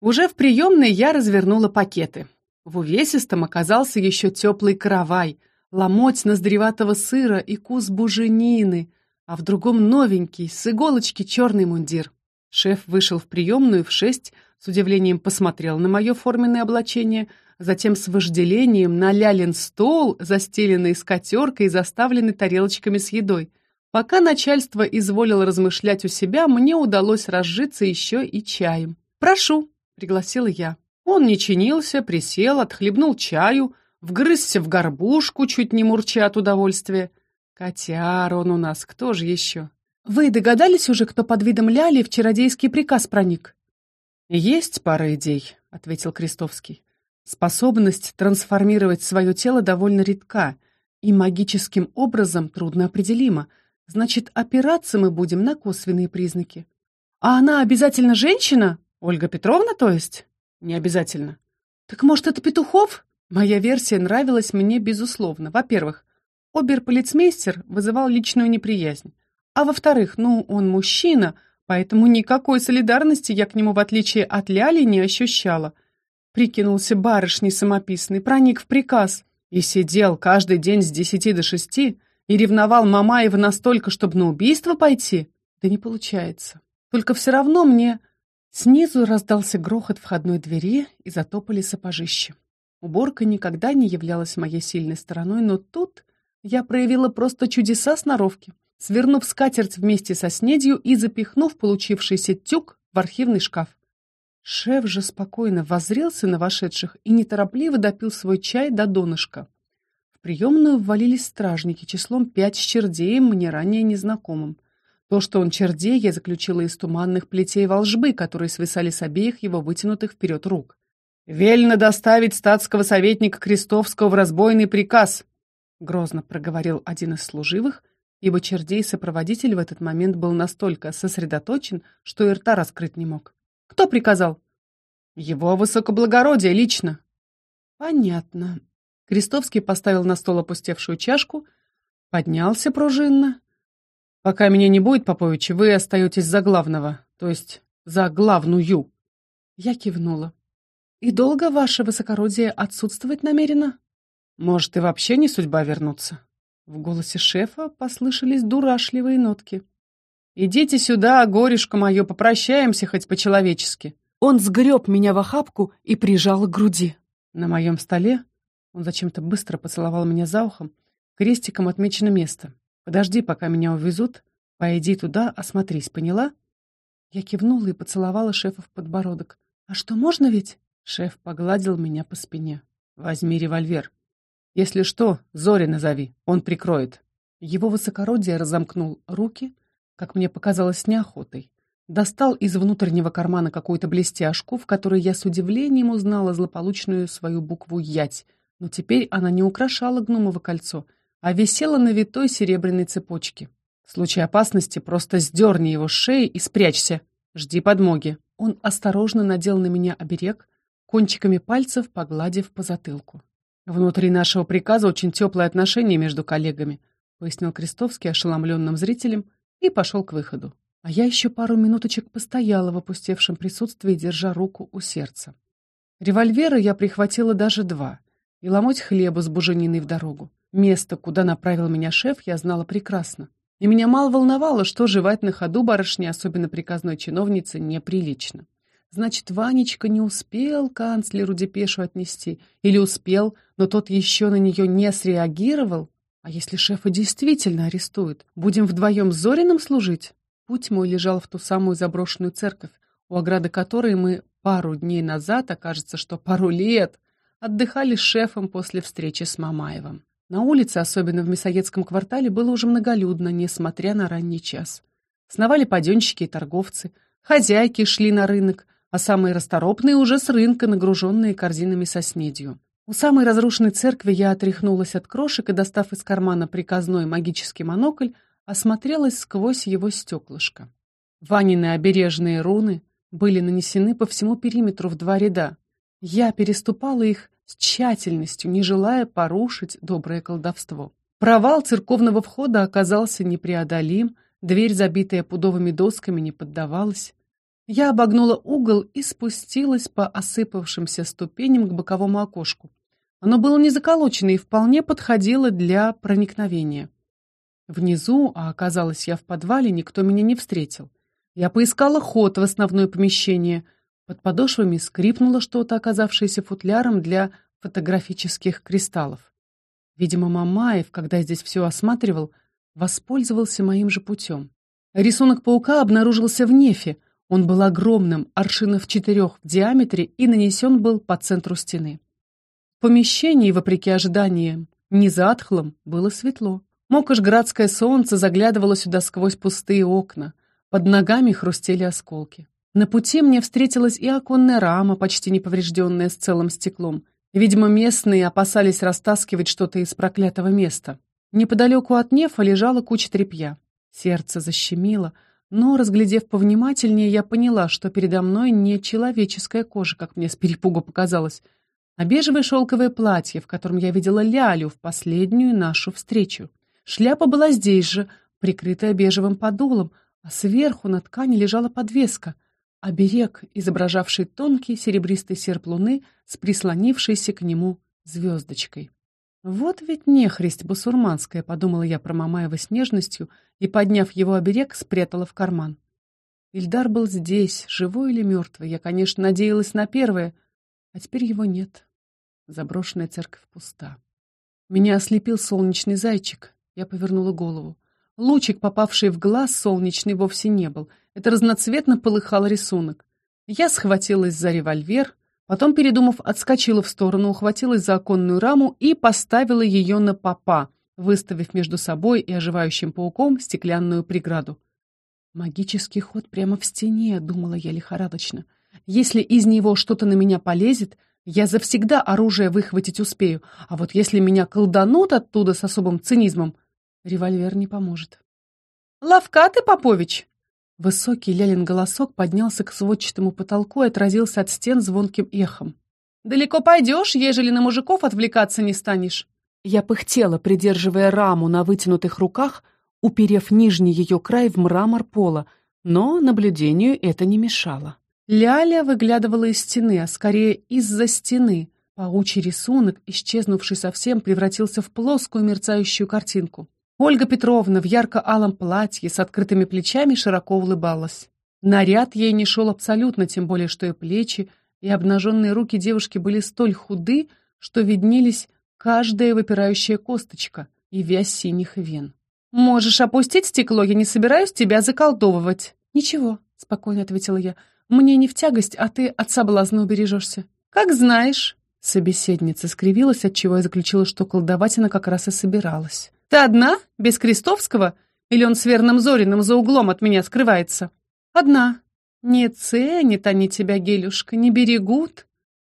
Уже в приемной я развернула пакеты. В увесистом оказался еще теплый каравай, ломоть ноздреватого сыра и кус буженины, а в другом новенький, с иголочки черный мундир. Шеф вышел в приемную в шесть, с удивлением посмотрел на мое форменное облачение, затем с вожделением на лялин стол, застеленный скатеркой и заставленный тарелочками с едой. Пока начальство изволило размышлять у себя, мне удалось разжиться еще и чаем. «Прошу», — пригласила я. Он не чинился, присел, отхлебнул чаю, вгрызся в горбушку, чуть не мурча от удовольствия. Котяр он у нас, кто же еще? Вы догадались уже, кто под видом Ляли в чародейский приказ проник? Есть пара идей, ответил Крестовский. Способность трансформировать свое тело довольно редка и магическим образом трудно определима. Значит, опираться мы будем на косвенные признаки. А она обязательно женщина? Ольга Петровна, то есть? Не обязательно. Так может, это Петухов? Моя версия нравилась мне безусловно. Во-первых, оберполицмейстер вызывал личную неприязнь. А во-вторых, ну, он мужчина, поэтому никакой солидарности я к нему, в отличие от Ляли, не ощущала. Прикинулся барышней самописный, проник в приказ и сидел каждый день с десяти до шести и ревновал Мамаева настолько, чтобы на убийство пойти. Да не получается. Только все равно мне Снизу раздался грохот входной двери и затопали сапожища. Уборка никогда не являлась моей сильной стороной, но тут я проявила просто чудеса сноровки, свернув скатерть вместе со снедью и запихнув получившийся тюк в архивный шкаф. Шеф же спокойно воззрелся на вошедших и неторопливо допил свой чай до донышка. В приемную ввалились стражники числом пять с чердеем, мне ранее незнакомым. То, что он чердей, я заключила из туманных плетей волжбы, которые свисали с обеих его вытянутых вперед рук. «Вельно доставить статского советника Крестовского в разбойный приказ!» Грозно проговорил один из служивых, ибо чердей-сопроводитель в этот момент был настолько сосредоточен, что и рта раскрыть не мог. «Кто приказал?» «Его высокоблагородие лично». «Понятно». Крестовский поставил на стол опустевшую чашку, поднялся пружинно, Пока меня не будет, Попович, вы остаетесь за главного, то есть за главную. Я кивнула. И долго ваше высокородие отсутствовать намерено? Может, и вообще не судьба вернуться? В голосе шефа послышались дурашливые нотки. «Идите сюда, горюшка мое, попрощаемся хоть по-человечески». Он сгреб меня в охапку и прижал к груди. На моем столе он зачем-то быстро поцеловал меня за ухом, крестиком отмечено место. Подожди, пока меня увезут. Пойди туда, осмотрись, поняла?» Я кивнула и поцеловала шефа в подбородок. «А что, можно ведь?» Шеф погладил меня по спине. «Возьми револьвер. Если что, Зори назови, он прикроет». Его высокородие разомкнул руки, как мне показалось, с неохотой. Достал из внутреннего кармана какую-то блестяшку, в которой я с удивлением узнала злополучную свою букву «Ять», но теперь она не украшала гномово кольцо — а висела на витой серебряной цепочке. В случае опасности просто сдерни его с шеи и спрячься. Жди подмоги. Он осторожно надел на меня оберег, кончиками пальцев погладив по затылку. Внутри нашего приказа очень теплые отношения между коллегами, пояснил Крестовский ошеломленным зрителям и пошел к выходу. А я еще пару минуточек постояла в опустевшем присутствии, держа руку у сердца. Револьверы я прихватила даже два и ломоть хлеба с бужениной в дорогу. Место, куда направил меня шеф, я знала прекрасно. И меня мало волновало, что жевать на ходу барышне, особенно приказной чиновнице, неприлично. Значит, Ванечка не успел канцлеру депешу отнести. Или успел, но тот еще на нее не среагировал. А если шефа действительно арестуют? Будем вдвоем с Зориным служить? Путь мой лежал в ту самую заброшенную церковь, у ограды которой мы пару дней назад, а кажется, что пару лет, отдыхали с шефом после встречи с Мамаевым. На улице, особенно в Мясоедском квартале, было уже многолюдно, несмотря на ранний час. Сновали паденщики и торговцы, хозяйки шли на рынок, а самые расторопные уже с рынка, нагруженные корзинами со снедью. У самой разрушенной церкви я отряхнулась от крошек и, достав из кармана приказной магический монокль, осмотрелась сквозь его стеклышко. Ванины обережные руны были нанесены по всему периметру в два ряда. Я переступала их с тщательностью, не желая порушить доброе колдовство. Провал церковного входа оказался непреодолим, дверь, забитая пудовыми досками, не поддавалась. Я обогнула угол и спустилась по осыпавшимся ступеням к боковому окошку. Оно было не заколочено и вполне подходило для проникновения. Внизу, а оказалось я в подвале, никто меня не встретил. Я поискала ход в основное помещение. Под подошвами скрипнуло что-то, оказавшееся футляром для фотографических кристаллов. Видимо, Мамаев, когда здесь все осматривал, воспользовался моим же путем. Рисунок паука обнаружился в нефе. Он был огромным, аршинов четырех в диаметре и нанесен был по центру стены. В помещении, вопреки ожиданиям, не затхлым, было светло. Мокошградское солнце заглядывало сюда сквозь пустые окна. Под ногами хрустели осколки. На пути мне встретилась и оконная рама, почти неповрежденная с целым стеклом. Видимо, местные опасались растаскивать что-то из проклятого места. Неподалеку от нефа лежала куча тряпья. Сердце защемило, но, разглядев повнимательнее, я поняла, что передо мной не человеческая кожа, как мне с перепугу показалось, а бежевое шелковое платье, в котором я видела Лялю в последнюю нашу встречу. Шляпа была здесь же, прикрытая бежевым подолом, а сверху на ткани лежала подвеска, оберег, изображавший тонкий серебристый серп луны с прислонившейся к нему звездочкой. «Вот ведь нехристь басурманская», — подумала я про Мамаева с нежностью и, подняв его оберег, спрятала в карман. Ильдар был здесь, живой или мертвый. Я, конечно, надеялась на первое, а теперь его нет. Заброшенная церковь пуста. Меня ослепил солнечный зайчик. Я повернула голову. Лучик, попавший в глаз, солнечный вовсе не был. Это разноцветно полыхал рисунок. Я схватилась за револьвер, потом, передумав, отскочила в сторону, ухватилась за оконную раму и поставила ее на попа, выставив между собой и оживающим пауком стеклянную преграду. «Магический ход прямо в стене», — думала я лихорадочно. «Если из него что-то на меня полезет, я завсегда оружие выхватить успею, а вот если меня колданут оттуда с особым цинизмом, Револьвер не поможет. «Ловка ты, Попович!» Высокий Лялин голосок поднялся к сводчатому потолку и отразился от стен звонким эхом. «Далеко пойдешь, ежели на мужиков отвлекаться не станешь?» Я пыхтела, придерживая раму на вытянутых руках, уперев нижний ее край в мрамор пола, но наблюдению это не мешало. Ляля выглядывала из стены, а скорее из-за стены. Паучий рисунок, исчезнувший совсем, превратился в плоскую мерцающую картинку. Ольга Петровна в ярко-алом платье с открытыми плечами широко улыбалась. Наряд ей не шел абсолютно, тем более что и плечи, и обнаженные руки девушки были столь худы, что виднелись каждая выпирающая косточка и вязь синих вен. «Можешь опустить стекло, я не собираюсь тебя заколдовывать». «Ничего», — спокойно ответила я, — «мне не в тягость, а ты от соблазна убережешься». «Как знаешь». Собеседница скривилась, отчего я заключила, что колдовать она как раз и собиралась. Ты одна? Без Крестовского? Или он с верным Зориным за углом от меня скрывается? Одна. Не ценят они тебя, Гелюшка, не берегут.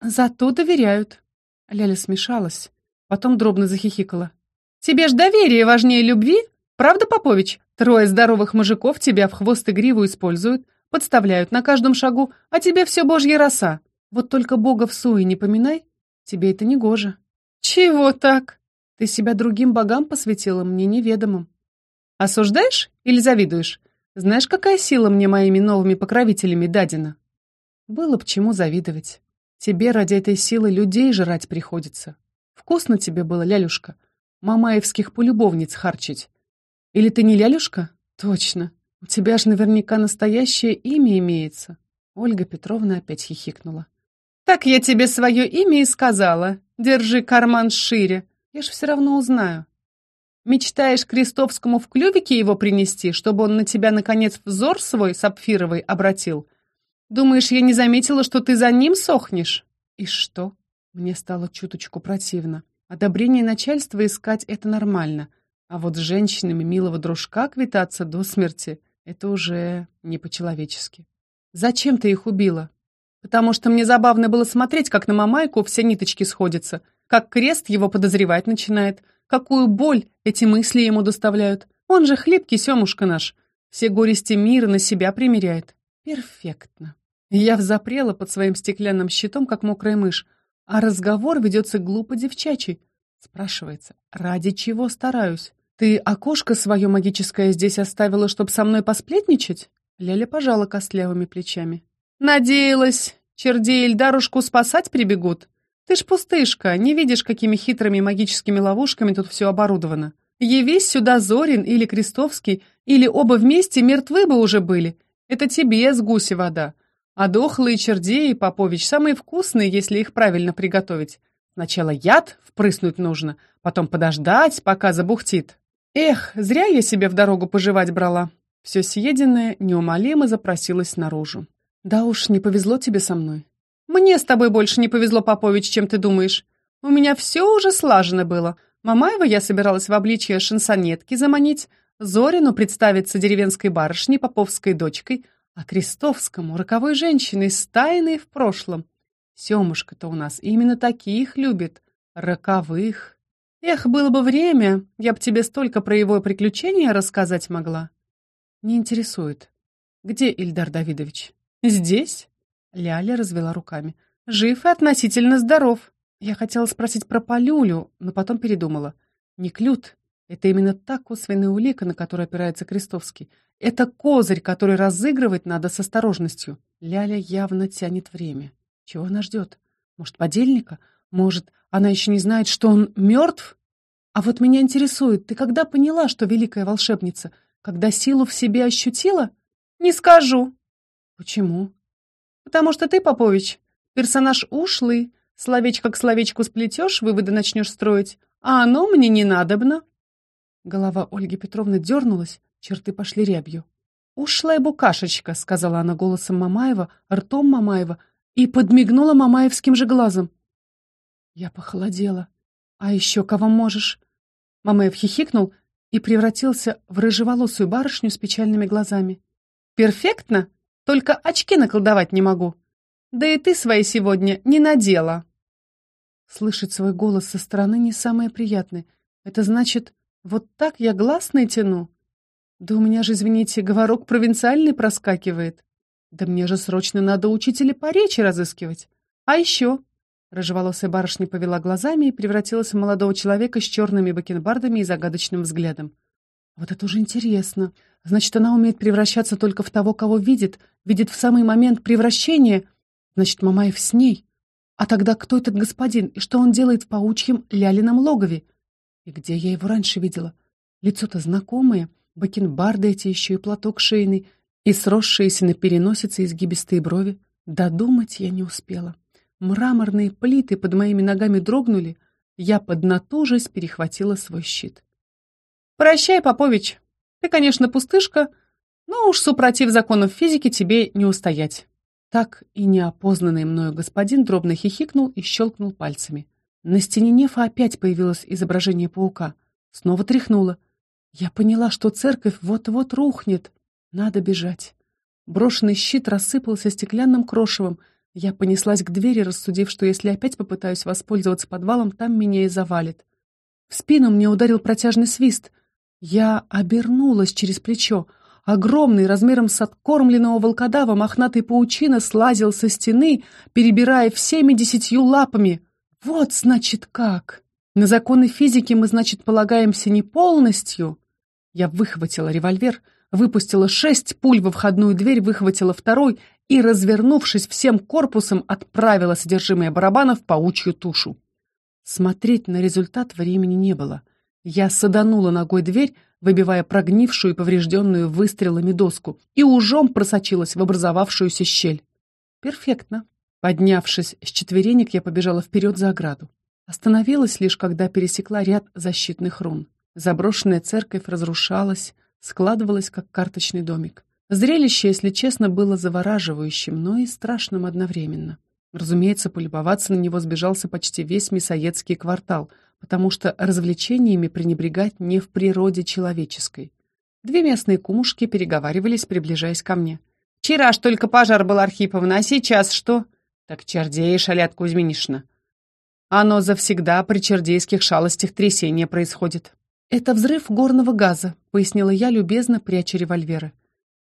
Зато доверяют. Ляля смешалась, потом дробно захихикала. Тебе ж доверие важнее любви? Правда, Попович? Трое здоровых мужиков тебя в хвост и гриву используют, подставляют на каждом шагу, а тебе все божья роса. Вот только Бога в суе не поминай, тебе это не гоже. Чего так? Ты себя другим богам посвятила, мне неведомым. Осуждаешь или завидуешь? Знаешь, какая сила мне моими новыми покровителями дадена? Было б чему завидовать. Тебе ради этой силы людей жрать приходится. Вкусно тебе было, лялюшка, мамаевских полюбовниц харчить. Или ты не лялюшка? Точно. У тебя ж наверняка настоящее имя имеется. Ольга Петровна опять хихикнула. Так я тебе свое имя и сказала. Держи карман шире. Я ж все равно узнаю. Мечтаешь Крестовскому в клювике его принести, чтобы он на тебя, наконец, взор свой сапфировый обратил? Думаешь, я не заметила, что ты за ним сохнешь? И что? Мне стало чуточку противно. Одобрение начальства искать — это нормально. А вот с женщинами милого дружка квитаться до смерти — это уже не по-человечески. Зачем ты их убила? Потому что мне забавно было смотреть, как на Мамайку все ниточки сходятся, как крест его подозревать начинает, какую боль эти мысли ему доставляют. Он же хлипкий Семушка наш, все горести мира на себя примеряет. Перфектно. Я взапрела под своим стеклянным щитом, как мокрая мышь, а разговор ведется глупо девчачий. Спрашивается, ради чего стараюсь? Ты окошко свое магическое здесь оставила, чтоб со мной посплетничать? Ляля пожала костлявыми плечами. Надеялась, чердей Эльдарушку спасать прибегут. Ты ж пустышка, не видишь, какими хитрыми магическими ловушками тут все оборудовано. Явись сюда Зорин или Крестовский, или оба вместе мертвы бы уже были. Это тебе с гуси вода. А дохлые чердеи, Попович, самые вкусные, если их правильно приготовить. Сначала яд впрыснуть нужно, потом подождать, пока забухтит. Эх, зря я себе в дорогу пожевать брала. Все съеденное неумолимо запросилось наружу. Да уж, не повезло тебе со мной. Мне с тобой больше не повезло, Попович, чем ты думаешь. У меня все уже слажено было. Мамаева я собиралась в обличье шансонетки заманить, Зорину представиться деревенской барышней, поповской дочкой, а Крестовскому — роковой женщиной, стайной в прошлом. Семушка-то у нас именно таких любит, роковых. Эх, было бы время, я б тебе столько про его приключения рассказать могла. Не интересует. Где Ильдар Давидович? Здесь? Ляля развела руками. Жив и относительно здоров. Я хотела спросить про Полюлю, но потом передумала. Не клют. Это именно та косвенная улика, на которую опирается Крестовский. Это козырь, который разыгрывать надо с осторожностью. Ляля явно тянет время. Чего она ждет? Может, подельника? Может, она еще не знает, что он мертв? А вот меня интересует, ты когда поняла, что великая волшебница? Когда силу в себе ощутила? Не скажу. Почему? Потому что ты, Попович, персонаж ушлый, словечко к словечку сплетешь, выводы начнешь строить, а оно мне не надобно. Голова Ольги Петровны дернулась, черты пошли рябью. «Ушлая букашечка», — сказала она голосом Мамаева, ртом Мамаева, и подмигнула Мамаевским же глазом. Я похолодела. «А еще кого можешь?» Мамаев хихикнул и превратился в рыжеволосую барышню с печальными глазами. «Перфектно? Только очки наколдовать не могу. Да и ты свои сегодня не надела». Слышать свой голос со стороны не самое приятное. Это значит, вот так я гласный тяну? Да у меня же, извините, говорок провинциальный проскакивает. Да мне же срочно надо учителя по речи разыскивать. А еще... Рыжеволосая барышня повела глазами и превратилась в молодого человека с черными бакенбардами и загадочным взглядом. Вот это уже интересно. Значит, она умеет превращаться только в того, кого видит, видит в самый момент превращения. Значит, Мамаев с ней. А тогда кто этот господин и что он делает в паучьем лялином логове? И где я его раньше видела? Лицо-то знакомое, бакенбарды эти еще и платок шейный, и сросшиеся на переносице изгибистые брови. Додумать я не успела. Мраморные плиты под моими ногами дрогнули, я, поднатужась, перехватила свой щит. «Прощай, Попович. Ты, конечно, пустышка, но уж супротив законов физики тебе не устоять». Так и неопознанный мною господин дробно хихикнул и щелкнул пальцами. На стене Нефа опять появилось изображение паука. Снова тряхнуло. Я поняла, что церковь вот-вот рухнет. Надо бежать. Брошенный щит рассыпался стеклянным крошевом. Я понеслась к двери, рассудив, что если опять попытаюсь воспользоваться подвалом, там меня и завалит. В спину мне ударил протяжный свист. Я обернулась через плечо. Огромный, размером с откормленного волкодава, мохнатый паучина слазил со стены, перебирая всеми десятью лапами. Вот, значит, как. На законы физики мы, значит, полагаемся не полностью. Я выхватила револьвер, выпустила шесть пуль во входную дверь, выхватила второй и, развернувшись всем корпусом, отправила содержимое барабана в паучью тушу. Смотреть на результат времени не было. Я саданула ногой дверь, выбивая прогнившую и поврежденную выстрелами доску, и ужом просочилась в образовавшуюся щель. Перфектно. Поднявшись с четверенек, я побежала вперед за ограду. Остановилась лишь, когда пересекла ряд защитных рун. Заброшенная церковь разрушалась, складывалась, как карточный домик. Зрелище, если честно, было завораживающим, но и страшным одновременно. Разумеется, полюбоваться на него сбежался почти весь мясоедский квартал, потому что развлечениями пренебрегать не в природе человеческой. Две местные кумушки переговаривались, приближаясь ко мне. «Вчера ж только пожар был, Архиповна, а сейчас что?» «Так чердеешь, Алят Кузьминишна». «Оно завсегда при чердейских шалостях трясения происходит». «Это взрыв горного газа», — пояснила я, любезно пряча револьверы.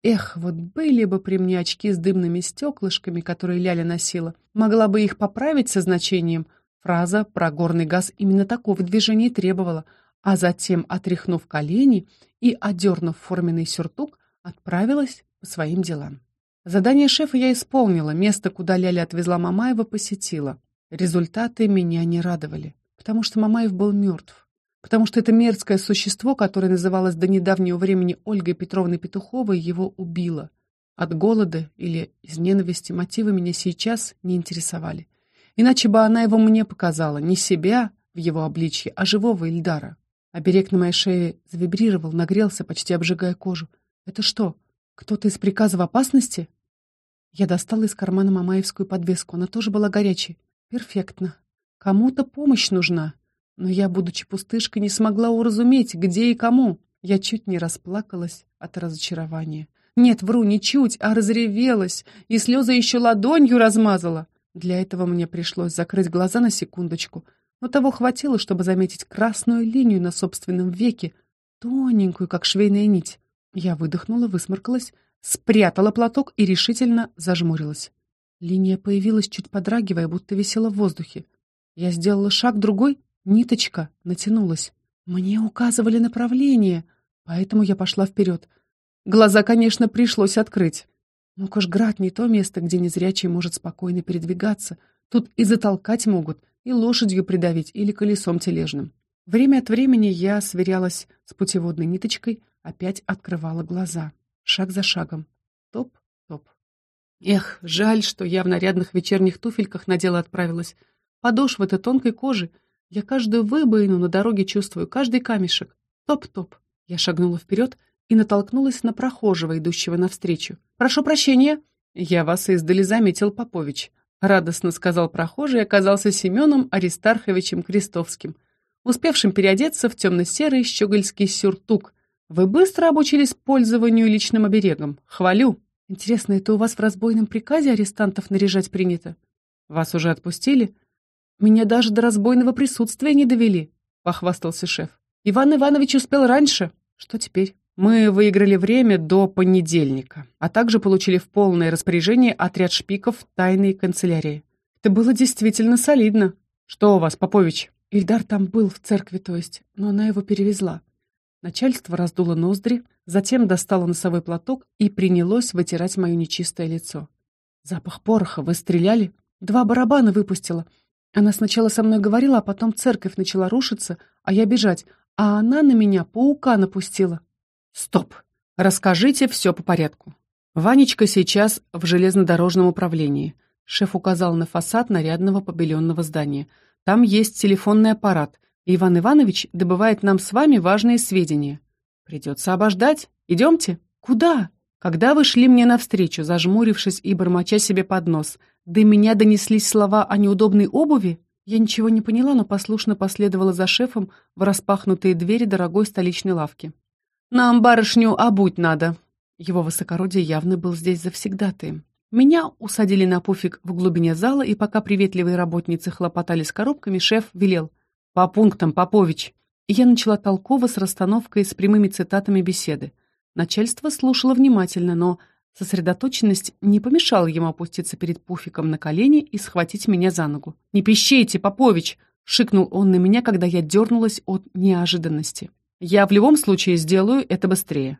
Эх, вот были бы при мне очки с дымными стеклышками, которые Ляля носила. Могла бы их поправить со значением. Фраза про горный газ именно такого движения требовала, а затем, отряхнув колени и одернув форменный сюртук, отправилась по своим делам. Задание шефа я исполнила, место, куда Ляля отвезла Мамаева, посетила. Результаты меня не радовали, потому что Мамаев был мертв потому что это мерзкое существо, которое называлось до недавнего времени Ольгой Петровной Петуховой, его убило. От голода или из ненависти мотивы меня сейчас не интересовали. Иначе бы она его мне показала, не себя в его обличье, а живого Ильдара. Оберег на моей шее завибрировал, нагрелся, почти обжигая кожу. Это что, кто-то из приказа в опасности? Я достала из кармана мамаевскую подвеску. Она тоже была горячей. Перфектно. Кому-то помощь нужна. Но я, будучи пустышкой, не смогла уразуметь, где и кому. Я чуть не расплакалась от разочарования. Нет, вру, не чуть, а разревелась, и слезы еще ладонью размазала. Для этого мне пришлось закрыть глаза на секундочку, но того хватило, чтобы заметить красную линию на собственном веке, тоненькую, как швейная нить. Я выдохнула, высморкалась, спрятала платок и решительно зажмурилась. Линия появилась, чуть подрагивая, будто висела в воздухе. Я сделала шаг другой Ниточка натянулась. Мне указывали направление, поэтому я пошла вперед. Глаза, конечно, пришлось открыть. Ну, Кашград не то место, где незрячий может спокойно передвигаться. Тут и затолкать могут, и лошадью придавить, или колесом тележным. Время от времени я сверялась с путеводной ниточкой, опять открывала глаза. Шаг за шагом. Топ-топ. Эх, жаль, что я в нарядных вечерних туфельках на дело отправилась. Подошва-то тонкой кожи — я каждую выбоину на дороге чувствую, каждый камешек. Топ-топ. Я шагнула вперед и натолкнулась на прохожего, идущего навстречу. «Прошу прощения!» «Я вас издали заметил, Попович», — радостно сказал прохожий оказался Семеном Аристарховичем Крестовским, успевшим переодеться в темно-серый щегольский сюртук. «Вы быстро обучились пользованию личным оберегом. Хвалю!» «Интересно, это у вас в разбойном приказе арестантов наряжать принято?» «Вас уже отпустили?» «Меня даже до разбойного присутствия не довели», — похвастался шеф. «Иван Иванович успел раньше. Что теперь?» «Мы выиграли время до понедельника, а также получили в полное распоряжение отряд шпиков тайной канцелярии. Это было действительно солидно. Что у вас, Попович?» Ильдар там был, в церкви, то есть, но она его перевезла. Начальство раздуло ноздри, затем достало носовой платок и принялось вытирать мое нечистое лицо. «Запах пороха, вы стреляли?» «Два барабана выпустила. Она сначала со мной говорила, а потом церковь начала рушиться, а я бежать, а она на меня паука напустила. Стоп! Расскажите все по порядку. Ванечка сейчас в железнодорожном управлении. Шеф указал на фасад нарядного побеленного здания. Там есть телефонный аппарат. И Иван Иванович добывает нам с вами важные сведения. Придется обождать. Идемте. Куда? Когда вы шли мне навстречу, зажмурившись и бормоча себе под нос, до меня донеслись слова о неудобной обуви? Я ничего не поняла, но послушно последовала за шефом в распахнутые двери дорогой столичной лавки. «Нам барышню обуть надо». Его высокородие явно был здесь завсегдатаем. Меня усадили на пуфик в глубине зала, и пока приветливые работницы хлопотали с коробками, шеф велел «По пунктам, Попович». И я начала толково с расстановкой с прямыми цитатами беседы. Начальство слушало внимательно, но сосредоточенность не помешала ему опуститься перед пуфиком на колени и схватить меня за ногу. «Не пищите, Попович!» — шикнул он на меня, когда я дернулась от неожиданности. «Я в любом случае сделаю это быстрее».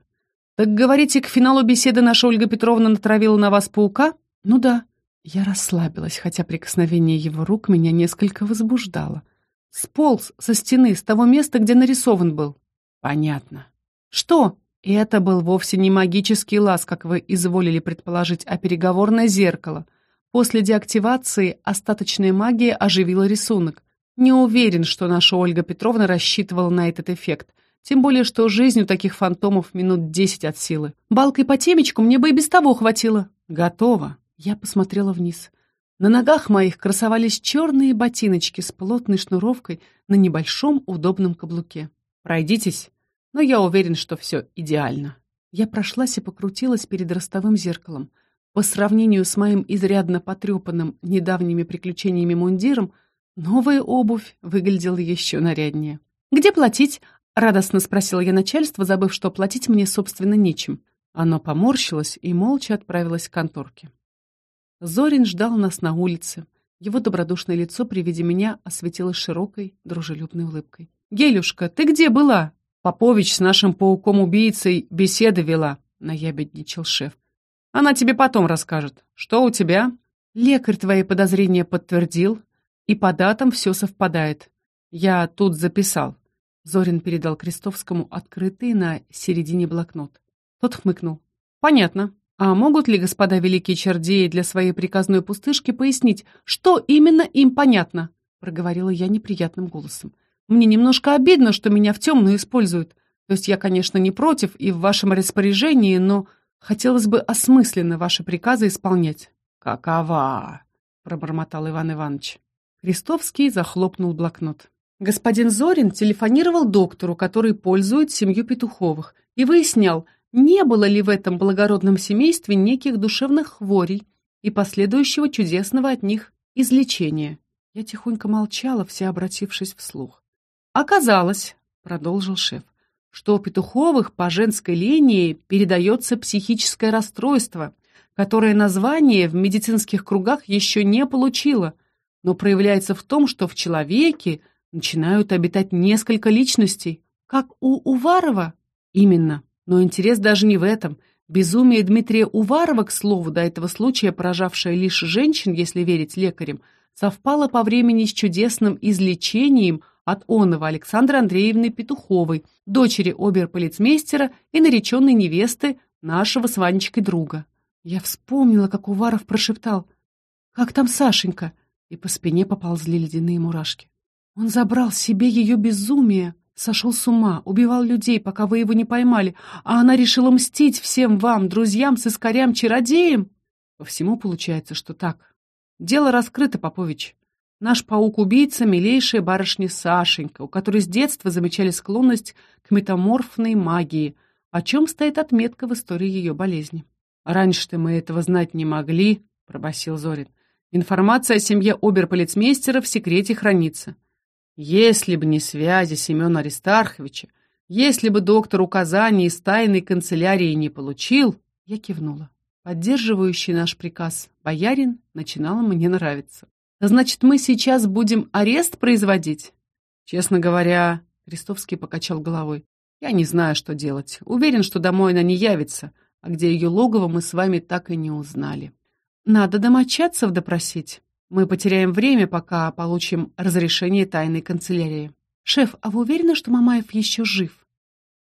«Так, говорите, к финалу беседы наша Ольга Петровна натравила на вас паука?» «Ну да». Я расслабилась, хотя прикосновение его рук меня несколько возбуждало. Сполз со стены, с того места, где нарисован был. «Понятно». «Что?» И это был вовсе не магический лаз, как вы изволили предположить, а переговорное зеркало. После деактивации остаточная магия оживила рисунок. Не уверен, что наша Ольга Петровна рассчитывала на этот эффект. Тем более, что жизнь у таких фантомов минут десять от силы. Балкой по темечку мне бы и без того хватило. Готово. Я посмотрела вниз. На ногах моих красовались черные ботиночки с плотной шнуровкой на небольшом удобном каблуке. Пройдитесь, но я уверен, что все идеально. Я прошлась и покрутилась перед ростовым зеркалом. По сравнению с моим изрядно потрепанным недавними приключениями мундиром, новая обувь выглядела еще наряднее. «Где платить?» — радостно спросила я начальство, забыв, что платить мне, собственно, нечем. Оно поморщилось и молча отправилось к конторке. Зорин ждал нас на улице. Его добродушное лицо при виде меня осветилось широкой, дружелюбной улыбкой. «Гелюшка, ты где была?» «Попович с нашим пауком-убийцей беседы вела», — наябедничал шеф. «Она тебе потом расскажет. Что у тебя?» «Лекарь твои подозрения подтвердил, и по датам все совпадает. Я тут записал». Зорин передал Крестовскому открытый на середине блокнот. Тот хмыкнул. «Понятно. А могут ли господа великие чердеи для своей приказной пустышки пояснить, что именно им понятно?» Проговорила я неприятным голосом. «Мне немножко обидно, что меня в темную используют. То есть я, конечно, не против и в вашем распоряжении, но хотелось бы осмысленно ваши приказы исполнять». «Какова?» — пробормотал Иван Иванович. Крестовский захлопнул блокнот. Господин Зорин телефонировал доктору, который пользует семью Петуховых, и выяснял, не было ли в этом благородном семействе неких душевных хворей и последующего чудесного от них излечения. Я тихонько молчала, вся обратившись вслух. «Оказалось», — продолжил шеф, что у Петуховых по женской линии передается психическое расстройство, которое название в медицинских кругах еще не получило, но проявляется в том, что в человеке начинают обитать несколько личностей, как у Уварова. Именно. Но интерес даже не в этом. Безумие Дмитрия Уварова, к слову, до этого случая поражавшее лишь женщин, если верить лекарям, совпало по времени с чудесным излечением от онова Александры Андреевны Петуховой, дочери оберполицмейстера и нареченной невесты нашего с Ванечкой друга. Я вспомнила, как Уваров прошептал «Как там Сашенька?» и по спине поползли ледяные мурашки. Он забрал себе ее безумие. Сошел с ума, убивал людей, пока вы его не поймали, а она решила мстить всем вам, друзьям, сыскарям, чародеям? По всему получается, что так. Дело раскрыто, Попович. Наш паук-убийца — милейшая барышня Сашенька, у которой с детства замечали склонность к метаморфной магии, о чем стоит отметка в истории ее болезни. «Раньше-то мы этого знать не могли», — пробасил Зорин. «Информация о семье оберполицмейстера в секрете хранится. Если бы не связи Семена Аристарховича, если бы доктор указаний из тайной канцелярии не получил, я кивнула. Поддерживающий наш приказ боярин начинал мне нравиться. Значит, мы сейчас будем арест производить? Честно говоря, Крестовский покачал головой. Я не знаю, что делать. Уверен, что домой она не явится, а где ее логово мы с вами так и не узнали. Надо домочадцев допросить. Мы потеряем время, пока получим разрешение тайной канцелярии. Шеф, а вы уверены, что Мамаев еще жив?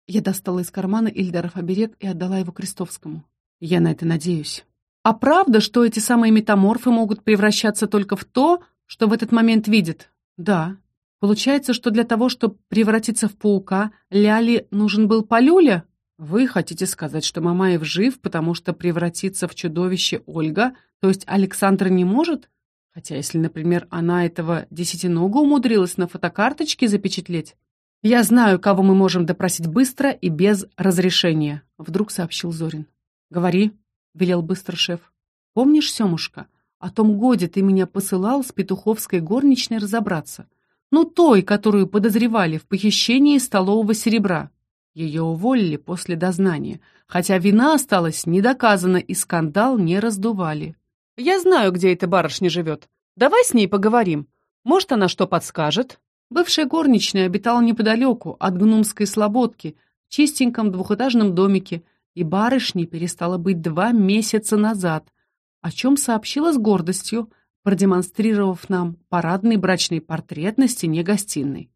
Я достала из кармана Ильдаров оберег и отдала его Крестовскому. Я на это надеюсь. А правда, что эти самые метаморфы могут превращаться только в то, что в этот момент видят? Да. Получается, что для того, чтобы превратиться в паука, Ляли нужен был полюля? Вы хотите сказать, что Мамаев жив, потому что превратиться в чудовище Ольга, то есть Александр не может? Хотя если, например, она этого десятинога умудрилась на фотокарточке запечатлеть... «Я знаю, кого мы можем допросить быстро и без разрешения», — вдруг сообщил Зорин. «Говори», — велел быстро шеф. «Помнишь, Семушка, о том годе ты меня посылал с петуховской горничной разобраться? Ну, той, которую подозревали в похищении столового серебра. Ее уволили после дознания, хотя вина осталась недоказана и скандал не раздували. Я знаю, где эта барышня живет. Давай с ней поговорим. Может, она что подскажет?» Бывшая горничная обитала неподалеку от Гнумской слободки, в чистеньком двухэтажном домике, и барышней перестала быть два месяца назад, о чем сообщила с гордостью, продемонстрировав нам парадный брачный портрет на стене гостиной.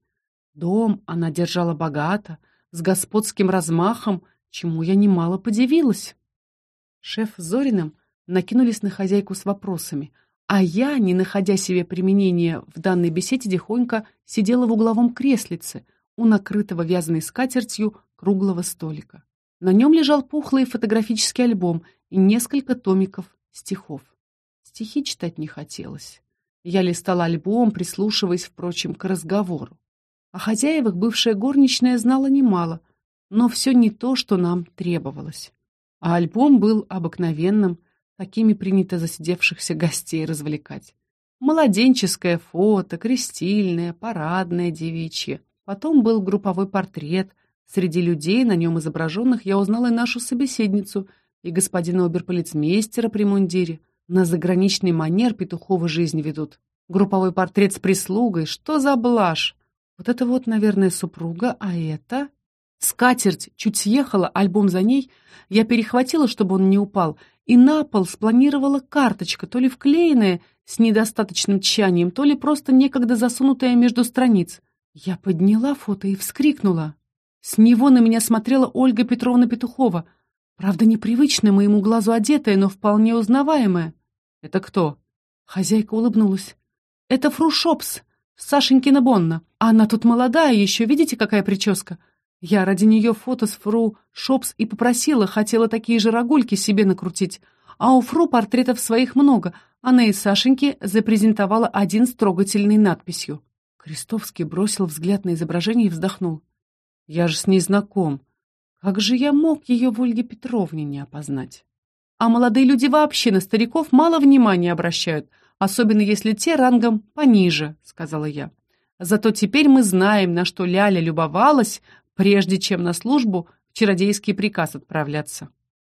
Дом она держала богато, с господским размахом, чему я немало подивилась. Шеф Зориным накинулись на хозяйку с вопросами, а я, не находя себе применения в данной беседе, тихонько сидела в угловом креслице у накрытого вязаной скатертью круглого столика. На нем лежал пухлый фотографический альбом и несколько томиков стихов. стихи читать не хотелось. Я листала альбом, прислушиваясь, впрочем, к разговору. О хозяевах бывшая горничная знала немало, но все не то, что нам требовалось. А альбом был обыкновенным, такими принято засидевшихся гостей развлекать. Младенческое фото, крестильное, парадное девичье. Потом был групповой портрет. Среди людей, на нем изображенных, я узнала и нашу собеседницу, и господина оберполицмейстера при мундире. На заграничный манер петуховы жизнь ведут. Групповой портрет с прислугой. Что за блажь? Вот это вот, наверное, супруга, а это... Скатерть чуть съехала, альбом за ней. Я перехватила, чтобы он не упал, и на пол спланировала карточка, то ли вклеенная с недостаточным тщанием, то ли просто некогда засунутая между страниц. Я подняла фото и вскрикнула. С него на меня смотрела Ольга Петровна Петухова. Правда, непривычная моему глазу одетая, но вполне узнаваемая. «Это кто?» Хозяйка улыбнулась. «Это Фру Шопс, Сашенькина Бонна. Она тут молодая, еще видите, какая прическа? Я ради нее фото с Фру Шопс и попросила, хотела такие же рогульки себе накрутить. А у Фру портретов своих много. Она и Сашеньке запрезентовала один с трогательной надписью. Крестовский бросил взгляд на изображение и вздохнул. «Я же с ней знаком. Как же я мог ее в Ольге Петровне не опознать?» А молодые люди вообще на стариков мало внимания обращают, особенно если те рангом пониже, сказала я. Зато теперь мы знаем, на что Ляля любовалась, прежде чем на службу в чародейский приказ отправляться.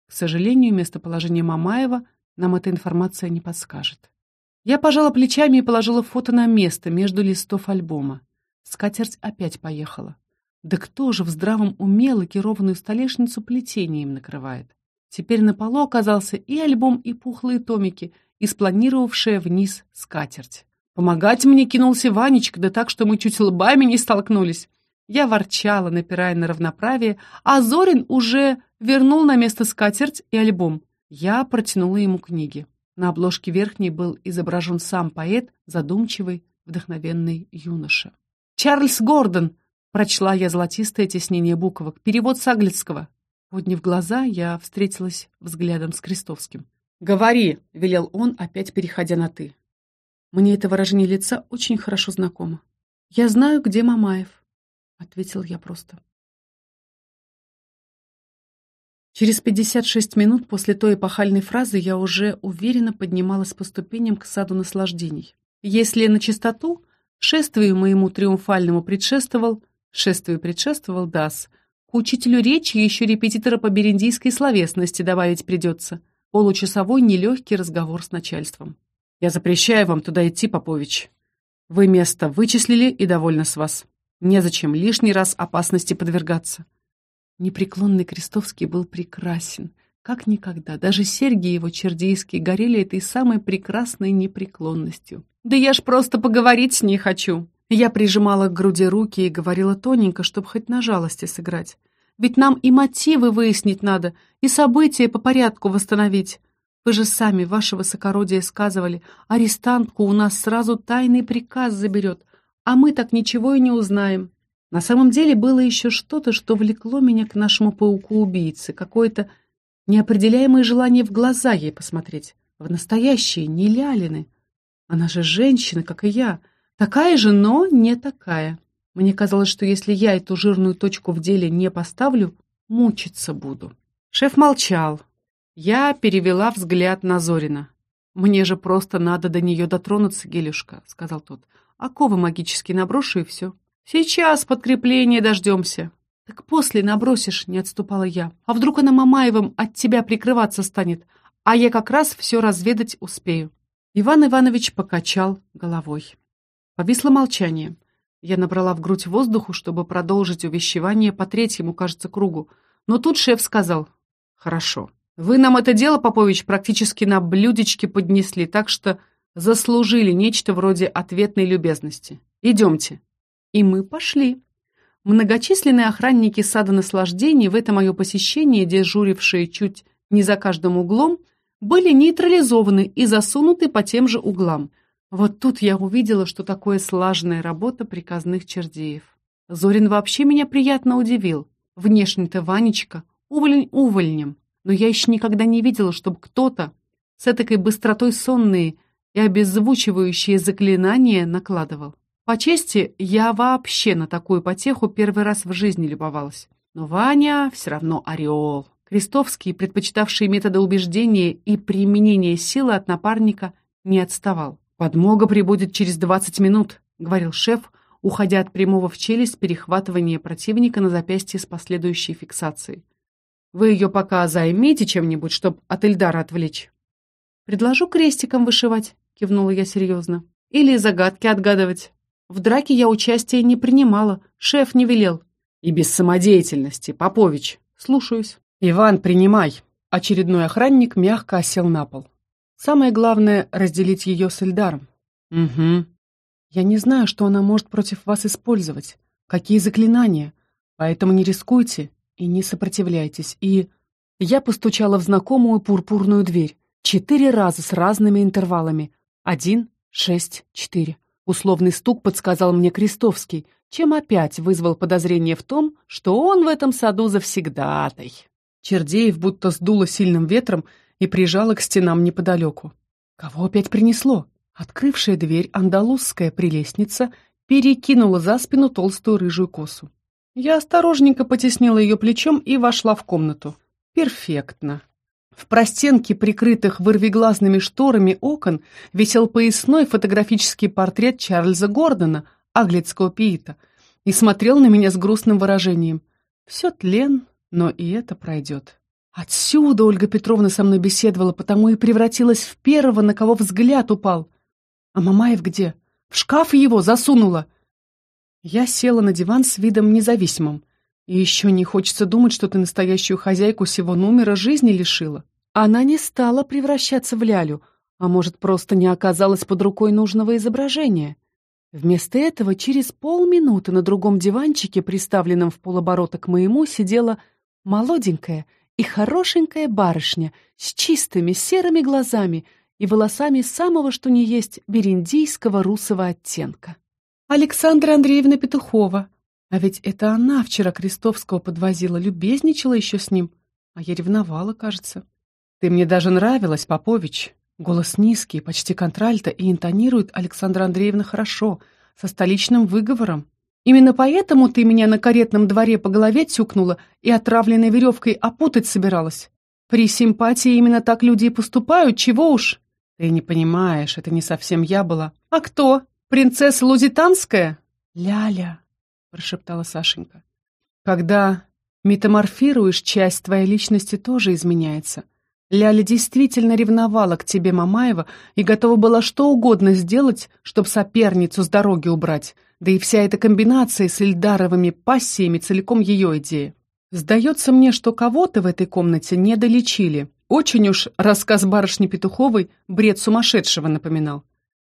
К сожалению, местоположение Мамаева нам эта информация не подскажет. Я пожала плечами и положила фото на место между листов альбома. Скатерть опять поехала. Да кто же в здравом уме лакированную столешницу плетением накрывает? Теперь на полу оказался и альбом, и пухлые томики, и спланировавшая вниз скатерть. Помогать мне кинулся Ванечка, да так, что мы чуть лбами не столкнулись. Я ворчала, напирая на равноправие, а Зорин уже вернул на место скатерть и альбом. Я протянула ему книги. На обложке верхней был изображен сам поэт, задумчивый, вдохновенный юноша. «Чарльз Гордон!» — прочла я золотистое теснение буквок. «Перевод с английского». Подняв глаза, я встретилась взглядом с Крестовским. «Говори!» — велел он, опять переходя на «ты». Мне это выражение лица очень хорошо знакомо. «Я знаю, где Мамаев», — ответил я просто. Через 56 минут после той эпохальной фразы я уже уверенно поднималась по ступеням к саду наслаждений. Если на чистоту, шествию моему триумфальному предшествовал, шествию предшествовал Дас — учителю речи еще репетитора по бериндийской словесности добавить придется. Получасовой нелегкий разговор с начальством. «Я запрещаю вам туда идти, Попович. Вы место вычислили и довольны с вас. Незачем лишний раз опасности подвергаться». Непреклонный Крестовский был прекрасен, как никогда. Даже серьги его чердейские горели этой самой прекрасной непреклонностью. «Да я ж просто поговорить с ней хочу!» Я прижимала к груди руки и говорила тоненько, чтобы хоть на жалости сыграть. Ведь нам и мотивы выяснить надо, и события по порядку восстановить. Вы же сами, ваше высокородие, сказывали, арестантку у нас сразу тайный приказ заберет, а мы так ничего и не узнаем. На самом деле было еще что-то, что влекло меня к нашему пауку-убийце, какое-то неопределяемое желание в глаза ей посмотреть, в настоящие, не лялины. Она же женщина, как и я, — Такая же, но не такая. Мне казалось, что если я эту жирную точку в деле не поставлю, мучиться буду. Шеф молчал. Я перевела взгляд на Зорина. «Мне же просто надо до нее дотронуться, Гелюшка», — сказал тот. «Оковы магически наброшу, и все». «Сейчас подкрепление дождемся». «Так после набросишь», — не отступала я. «А вдруг она Мамаевым от тебя прикрываться станет, а я как раз все разведать успею». Иван Иванович покачал головой. Повисло молчание. Я набрала в грудь воздуху, чтобы продолжить увещевание по третьему, кажется, кругу. Но тут шеф сказал, «Хорошо. Вы нам это дело, Попович, практически на блюдечке поднесли, так что заслужили нечто вроде ответной любезности. Идемте». И мы пошли. Многочисленные охранники сада наслаждений в это мое посещение, дежурившие чуть не за каждым углом, были нейтрализованы и засунуты по тем же углам – вот тут я увидела, что такое слаженная работа приказных чердеев. Зорин вообще меня приятно удивил. Внешне-то Ванечка, уволень увольнем. Но я еще никогда не видела, чтобы кто-то с этакой быстротой сонные и обеззвучивающие заклинания накладывал. По чести, я вообще на такую потеху первый раз в жизни любовалась. Но Ваня все равно орел. Крестовский, предпочитавший методы убеждения и применения силы от напарника, не отставал. «Подмога прибудет через двадцать минут», — говорил шеф, уходя от прямого в челюсть перехватывания противника на запястье с последующей фиксацией. «Вы ее пока займите чем-нибудь, чтобы от Эльдара отвлечь». «Предложу крестиком вышивать», — кивнула я серьезно. «Или загадки отгадывать. В драке я участия не принимала, шеф не велел». «И без самодеятельности, Попович. Слушаюсь». «Иван, принимай». Очередной охранник мягко осел на пол. Самое главное — разделить ее с Эльдаром. Угу. Я не знаю, что она может против вас использовать, какие заклинания, поэтому не рискуйте и не сопротивляйтесь. И... Я постучала в знакомую пурпурную дверь. Четыре раза с разными интервалами. Один, шесть, четыре. Условный стук подсказал мне Крестовский, чем опять вызвал подозрение в том, что он в этом саду завсегдатай. Чердеев будто сдуло сильным ветром, и прижала к стенам неподалеку. Кого опять принесло? Открывшая дверь андалузская прелестница перекинула за спину толстую рыжую косу. Я осторожненько потеснила ее плечом и вошла в комнату. Перфектно. В простенке, прикрытых вырвиглазными шторами окон, висел поясной фотографический портрет Чарльза Гордона, аглицкого пиита, и смотрел на меня с грустным выражением. Все тлен, но и это пройдет. Отсюда Ольга Петровна со мной беседовала, потому и превратилась в первого, на кого взгляд упал. А Мамаев где? В шкаф его засунула. Я села на диван с видом независимым. И еще не хочется думать, что ты настоящую хозяйку всего номера жизни лишила. Она не стала превращаться в лялю, а может, просто не оказалась под рукой нужного изображения. Вместо этого через полминуты на другом диванчике, приставленном в полоборота к моему, сидела молоденькая и хорошенькая барышня с чистыми серыми глазами и волосами самого что ни есть бериндийского русого оттенка. Александра Андреевна Петухова. А ведь это она вчера Крестовского подвозила, любезничала еще с ним. А я ревновала, кажется. Ты мне даже нравилась, Попович. Голос низкий, почти контральто, и интонирует Александра Андреевна хорошо, со столичным выговором. Именно поэтому ты меня на каретном дворе по голове тюкнула и отравленной веревкой опутать собиралась. При симпатии именно так люди и поступают, чего уж. Ты не понимаешь, это не совсем я была. А кто? Принцесса Лузитанская? Ляля, прошептала Сашенька. Когда метаморфируешь, часть твоей личности тоже изменяется. Ляля действительно ревновала к тебе Мамаева и готова была что угодно сделать, чтобы соперницу с дороги убрать, да и вся эта комбинация с Ильдаровыми пассиями целиком ее идея. Сдается мне, что кого-то в этой комнате не долечили. Очень уж рассказ барышни Петуховой бред сумасшедшего напоминал.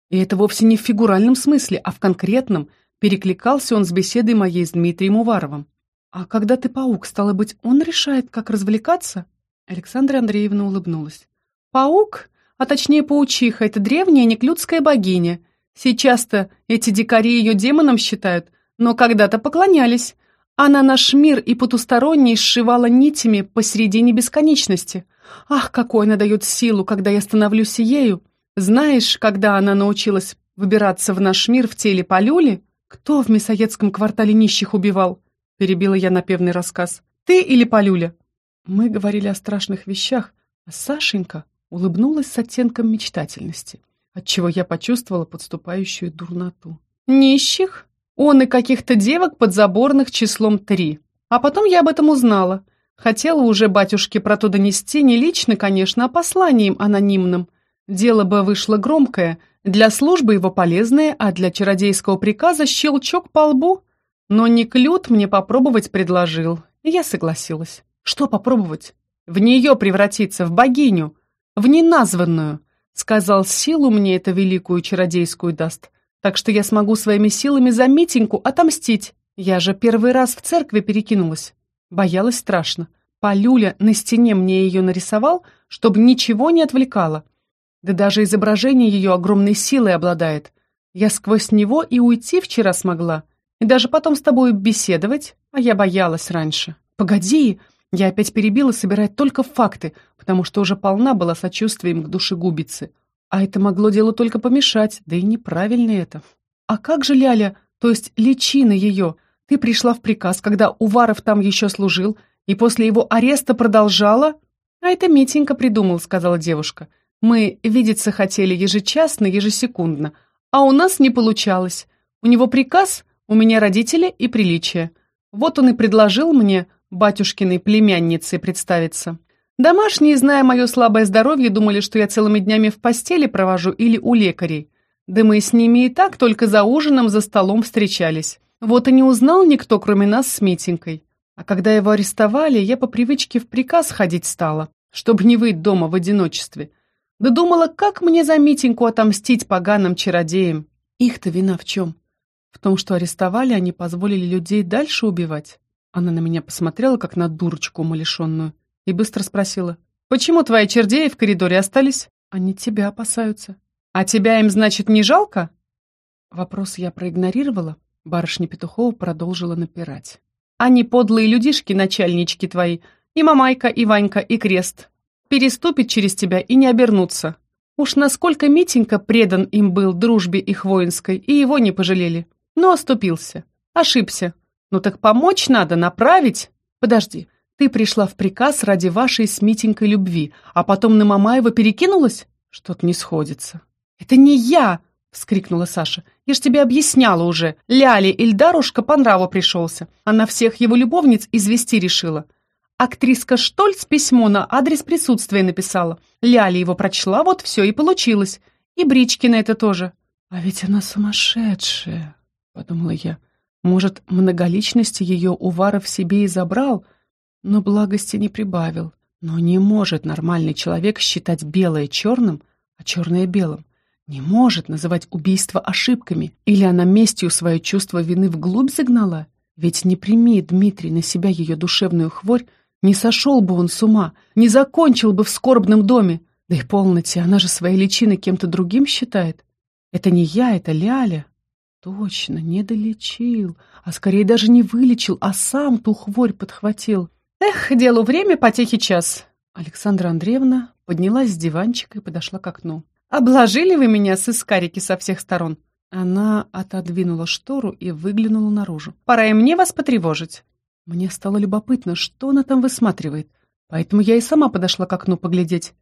И это вовсе не в фигуральном смысле, а в конкретном. Перекликался он с беседой моей с Дмитрием Уваровым. «А когда ты паук, стало быть, он решает, как развлекаться?» Александра Андреевна улыбнулась. «Паук, а точнее паучиха, это древняя неклюдская богиня. Сейчас-то эти дикари ее демоном считают, но когда-то поклонялись. Она наш мир и потусторонний сшивала нитями посередине бесконечности. Ах, какой она дает силу, когда я становлюсь ею! Знаешь, когда она научилась выбираться в наш мир в теле полюли? Кто в мясоедском квартале нищих убивал? Перебила я напевный рассказ. Ты или полюля? Мы говорили о страшных вещах, а Сашенька улыбнулась с оттенком мечтательности отчего я почувствовала подступающую дурноту. «Нищих? Он и каких-то девок подзаборных числом три. А потом я об этом узнала. Хотела уже батюшке про то донести не лично, конечно, а посланием анонимным. Дело бы вышло громкое, для службы его полезное, а для чародейского приказа щелчок по лбу. Но Никлют мне попробовать предложил, я согласилась. Что попробовать? В нее превратиться, в богиню, в неназванную, Сказал, силу мне это великую чародейскую даст, так что я смогу своими силами за Митеньку отомстить. Я же первый раз в церкви перекинулась. Боялась страшно. Полюля на стене мне ее нарисовал, чтобы ничего не отвлекало. Да даже изображение ее огромной силой обладает. Я сквозь него и уйти вчера смогла. И даже потом с тобой беседовать, а я боялась раньше. Погоди, Я опять перебила, собирая только факты, потому что уже полна была сочувствием к душегубице. А это могло делу только помешать, да и неправильно это. А как же Ляля, то есть личина ее? Ты пришла в приказ, когда Уваров там еще служил, и после его ареста продолжала? А это Митенька придумал, сказала девушка. Мы видеться хотели ежечасно, ежесекундно, а у нас не получалось. У него приказ, у меня родители и приличие. Вот он и предложил мне батюшкиной племянницей представиться. Домашние, зная мое слабое здоровье, думали, что я целыми днями в постели провожу или у лекарей. Да мы с ними и так только за ужином за столом встречались. Вот и не узнал никто, кроме нас с Митенькой. А когда его арестовали, я по привычке в приказ ходить стала, чтобы не выйти дома в одиночестве. Да думала, как мне за Митеньку отомстить поганым чародеям. Их-то вина в чем? В том, что арестовали, они позволили людей дальше убивать. Она на меня посмотрела, как на дурочку умалишенную, и быстро спросила, «Почему твои чердеи в коридоре остались?» «Они тебя опасаются». «А тебя им, значит, не жалко?» Вопрос я проигнорировала. Барышня Петухова продолжила напирать. «Они подлые людишки, начальнички твои, и Мамайка, и Ванька, и Крест. Переступит через тебя и не обернуться. Уж насколько Митенька предан им был дружбе их воинской, и его не пожалели. Но оступился. Ошибся. Ну так помочь надо, направить. Подожди, ты пришла в приказ ради вашей с Митенькой любви, а потом на Мамаева перекинулась? Что-то не сходится. Это не я, вскрикнула Саша. Я ж тебе объясняла уже. Ляли Ильдарушка по нраву пришелся. Она всех его любовниц извести решила. Актриска Штольц письмо на адрес присутствия написала. Ляли его прочла, вот все и получилось. И Бричкина это тоже. А ведь она сумасшедшая, подумала я. Может, многоличности ее Уваров себе и забрал, но благости не прибавил. Но не может нормальный человек считать белое черным, а черное белым. Не может называть убийство ошибками. Или она местью свое чувство вины вглубь загнала? Ведь не прими Дмитрий на себя ее душевную хворь, не сошел бы он с ума, не закончил бы в скорбном доме. Да и полноте, она же своей личиной кем-то другим считает. Это не я, это Ляля. Точно, не долечил, а скорее даже не вылечил, а сам ту хворь подхватил. Эх, делу время, потехи час. Александра Андреевна поднялась с диванчика и подошла к окну. «Обложили вы меня, сыскарики, со всех сторон!» Она отодвинула штору и выглянула наружу. «Пора и мне вас потревожить!» Мне стало любопытно, что она там высматривает, поэтому я и сама подошла к окну поглядеть.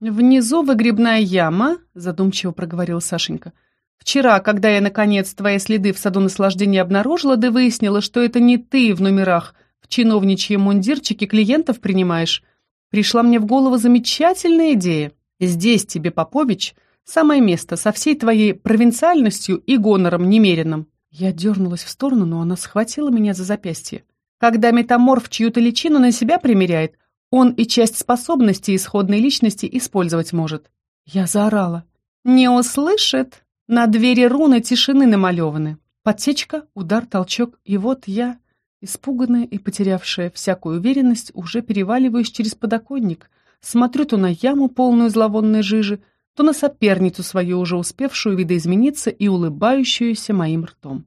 «Внизу выгребная яма», — задумчиво проговорил Сашенька. Вчера, когда я, наконец, твои следы в саду наслаждения обнаружила, да выяснила, что это не ты в номерах в чиновничьем мундирчике клиентов принимаешь, пришла мне в голову замечательная идея. Здесь тебе, Попович, самое место со всей твоей провинциальностью и гонором немеренным. Я дернулась в сторону, но она схватила меня за запястье. Когда метаморф чью-то личину на себя примеряет, он и часть способностей исходной личности использовать может. Я заорала. «Не услышит!» На двери руны тишины намалеваны. Подсечка, удар, толчок, и вот я, испуганная и потерявшая всякую уверенность, уже переваливаюсь через подоконник, смотрю то на яму, полную зловонной жижи, то на соперницу свою, уже успевшую видоизмениться и улыбающуюся моим ртом.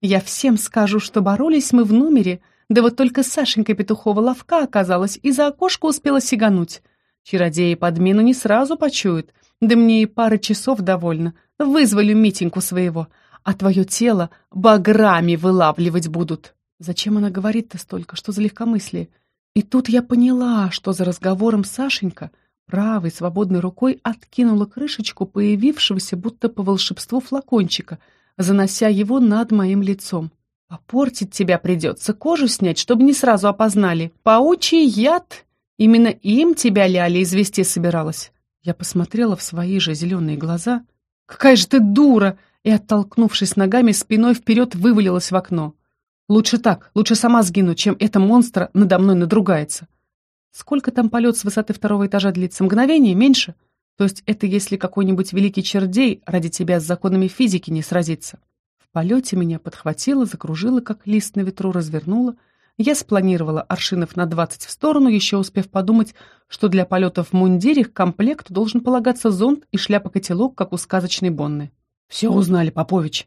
Я всем скажу, что боролись мы в номере, да вот только Сашенька Петухова ловка оказалась и за окошко успела сигануть. Чародеи подмену не сразу почуют, да мне и пары часов довольно. Вызволю Митеньку своего, а твое тело баграми вылавливать будут. Зачем она говорит-то столько, что за легкомыслие? И тут я поняла, что за разговором Сашенька правой свободной рукой откинула крышечку появившегося будто по волшебству флакончика, занося его над моим лицом. Попортить тебя придется, кожу снять, чтобы не сразу опознали. Паучий яд! Именно им тебя Ляля извести собиралась. Я посмотрела в свои же зеленые глаза — «Какая же ты дура!» и, оттолкнувшись ногами, спиной вперед вывалилась в окно. «Лучше так, лучше сама сгину, чем эта монстра надо мной надругается». Сколько там полет с высоты второго этажа длится? Мгновение? Меньше? То есть это если какой-нибудь великий чердей ради тебя с законами физики не сразится. Полете меня подхватило, закружило, как лист на ветру развернуло, я спланировала аршинов на 20 в сторону, еще успев подумать, что для полетов в мундире к комплекту должен полагаться зонт и шляпа-котелок, как у сказочной Бонны. «Все узнали, Попович!»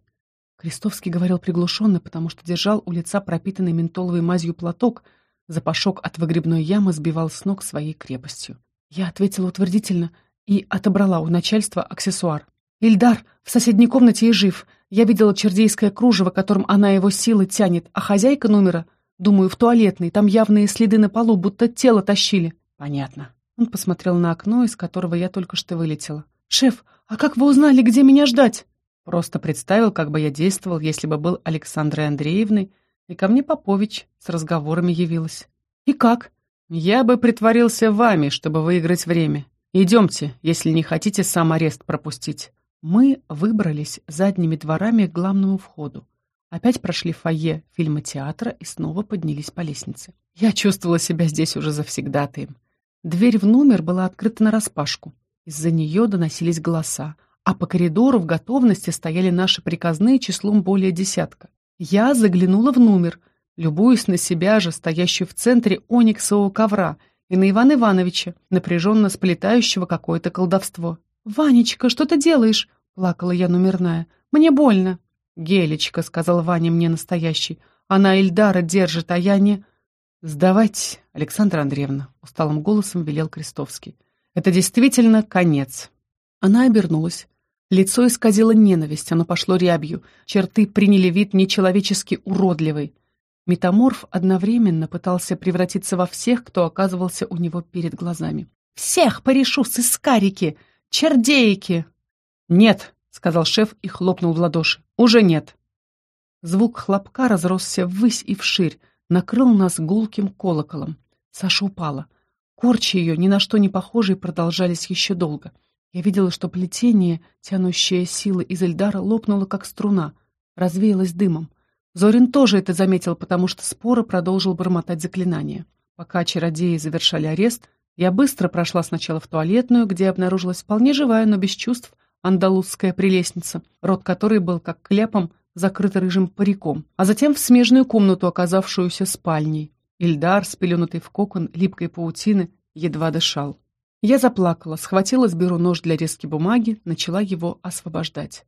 Крестовский говорил приглушенно, потому что держал у лица пропитанный ментоловой мазью платок, Запашок от выгребной ямы сбивал с ног своей крепостью. Я ответила утвердительно и отобрала у начальства аксессуар. «Ильдар в соседней комнате и жив. Я видела чердейское кружево, которым она его силы тянет, а хозяйка номера, думаю, в туалетной, там явные следы на полу, будто тело тащили». «Понятно». Он посмотрел на окно, из которого я только что вылетела. «Шеф, а как вы узнали, где меня ждать?» Просто представил, как бы я действовал, если бы был Александрой Андреевной, и ко мне Попович с разговорами явилась. «И как?» «Я бы притворился вами, чтобы выиграть время. Идемте, если не хотите сам арест пропустить». Мы выбрались задними дворами к главному входу. Опять прошли фойе фильма театра и снова поднялись по лестнице. Я чувствовала себя здесь уже завсегдатаем. Дверь в номер была открыта нараспашку. Из-за нее доносились голоса а по коридору в готовности стояли наши приказные числом более десятка. Я заглянула в номер, любуясь на себя же, стоящую в центре ониксового ковра, и на Ивана Ивановича, напряженно сплетающего какое-то колдовство. «Ванечка, что ты делаешь?» — плакала я номерная. «Мне больно». «Гелечка», — сказал Ваня мне настоящий. «Она Ильдара держит, а я не...» «Сдавать, Александра Андреевна», — усталым голосом велел Крестовский. «Это действительно конец». Она обернулась. Лицо исказило ненависть, оно пошло рябью. Черты приняли вид нечеловечески уродливый. Метаморф одновременно пытался превратиться во всех, кто оказывался у него перед глазами. «Всех порешу, сыскарики! Чердейки!» «Нет!» — сказал шеф и хлопнул в ладоши. «Уже нет!» Звук хлопка разросся ввысь и вширь, накрыл нас гулким колоколом. Саша упала. Корчи ее, ни на что не похожие, продолжались еще долго. Я видела, что плетение, тянущее силы из Эльдара, лопнуло, как струна, развеялось дымом. Зорин тоже это заметил, потому что споро продолжил бормотать заклинания. Пока чародеи завершали арест, я быстро прошла сначала в туалетную, где обнаружилась вполне живая, но без чувств, андалузская прелестница, рот которой был как кляпом закрыт рыжим париком, а затем в смежную комнату, оказавшуюся спальней. Ильдар, спеленутый в кокон липкой паутины, едва дышал. Я заплакала, схватила с бюро нож для резки бумаги, начала его освобождать.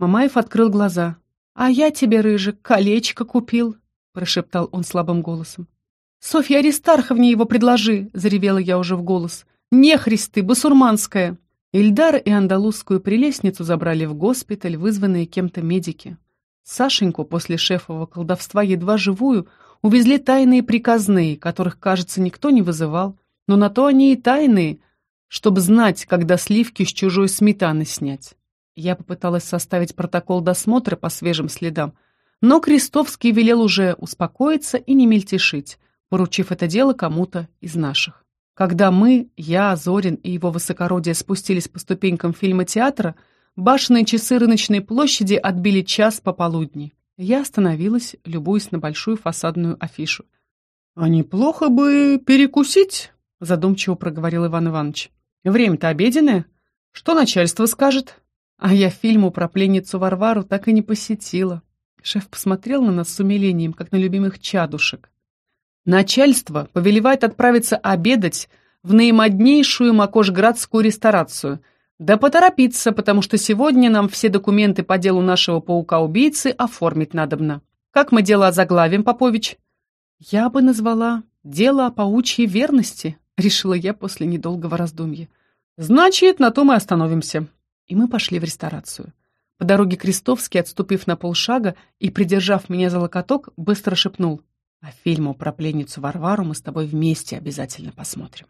Мамаев открыл глаза. «А я тебе, рыжик, колечко купил», — прошептал он слабым голосом. «Софья Аристарховне его предложи», — заревела я уже в голос. «Нехрист ты, басурманская!» Ильдара и андалузскую прелестницу забрали в госпиталь, вызванные кем-то медики. Сашеньку после шефового колдовства едва живую увезли тайные приказные, которых, кажется, никто не вызывал, но на то они и тайные, чтобы знать, когда сливки с чужой сметаны снять. Я попыталась составить протокол досмотра по свежим следам, но Крестовский велел уже успокоиться и не мельтешить, поручив это дело кому-то из наших. Когда мы, я, Зорин и его высокородие спустились по ступенькам фильма театра, башенные часы рыночной площади отбили час пополудни. Я остановилась, любуясь на большую фасадную афишу. «А неплохо бы перекусить?» задумчиво проговорил Иван Иванович. Время-то обеденное. Что начальство скажет? А я фильму про пленницу Варвару так и не посетила. Шеф посмотрел на нас с умилением, как на любимых чадушек. Начальство повелевает отправиться обедать в наимоднейшую макошградскую ресторацию. Да поторопиться, потому что сегодня нам все документы по делу нашего паука-убийцы оформить надобно. Как мы дело озаглавим, Попович? Я бы назвала «Дело о паучьей верности», решила я после недолгого раздумья. Значит, на том и остановимся. И мы пошли в ресторацию. По дороге Крестовский, отступив на полшага и придержав меня за локоток, быстро шепнул. А фильму про пленницу Варвару мы с тобой вместе обязательно посмотрим.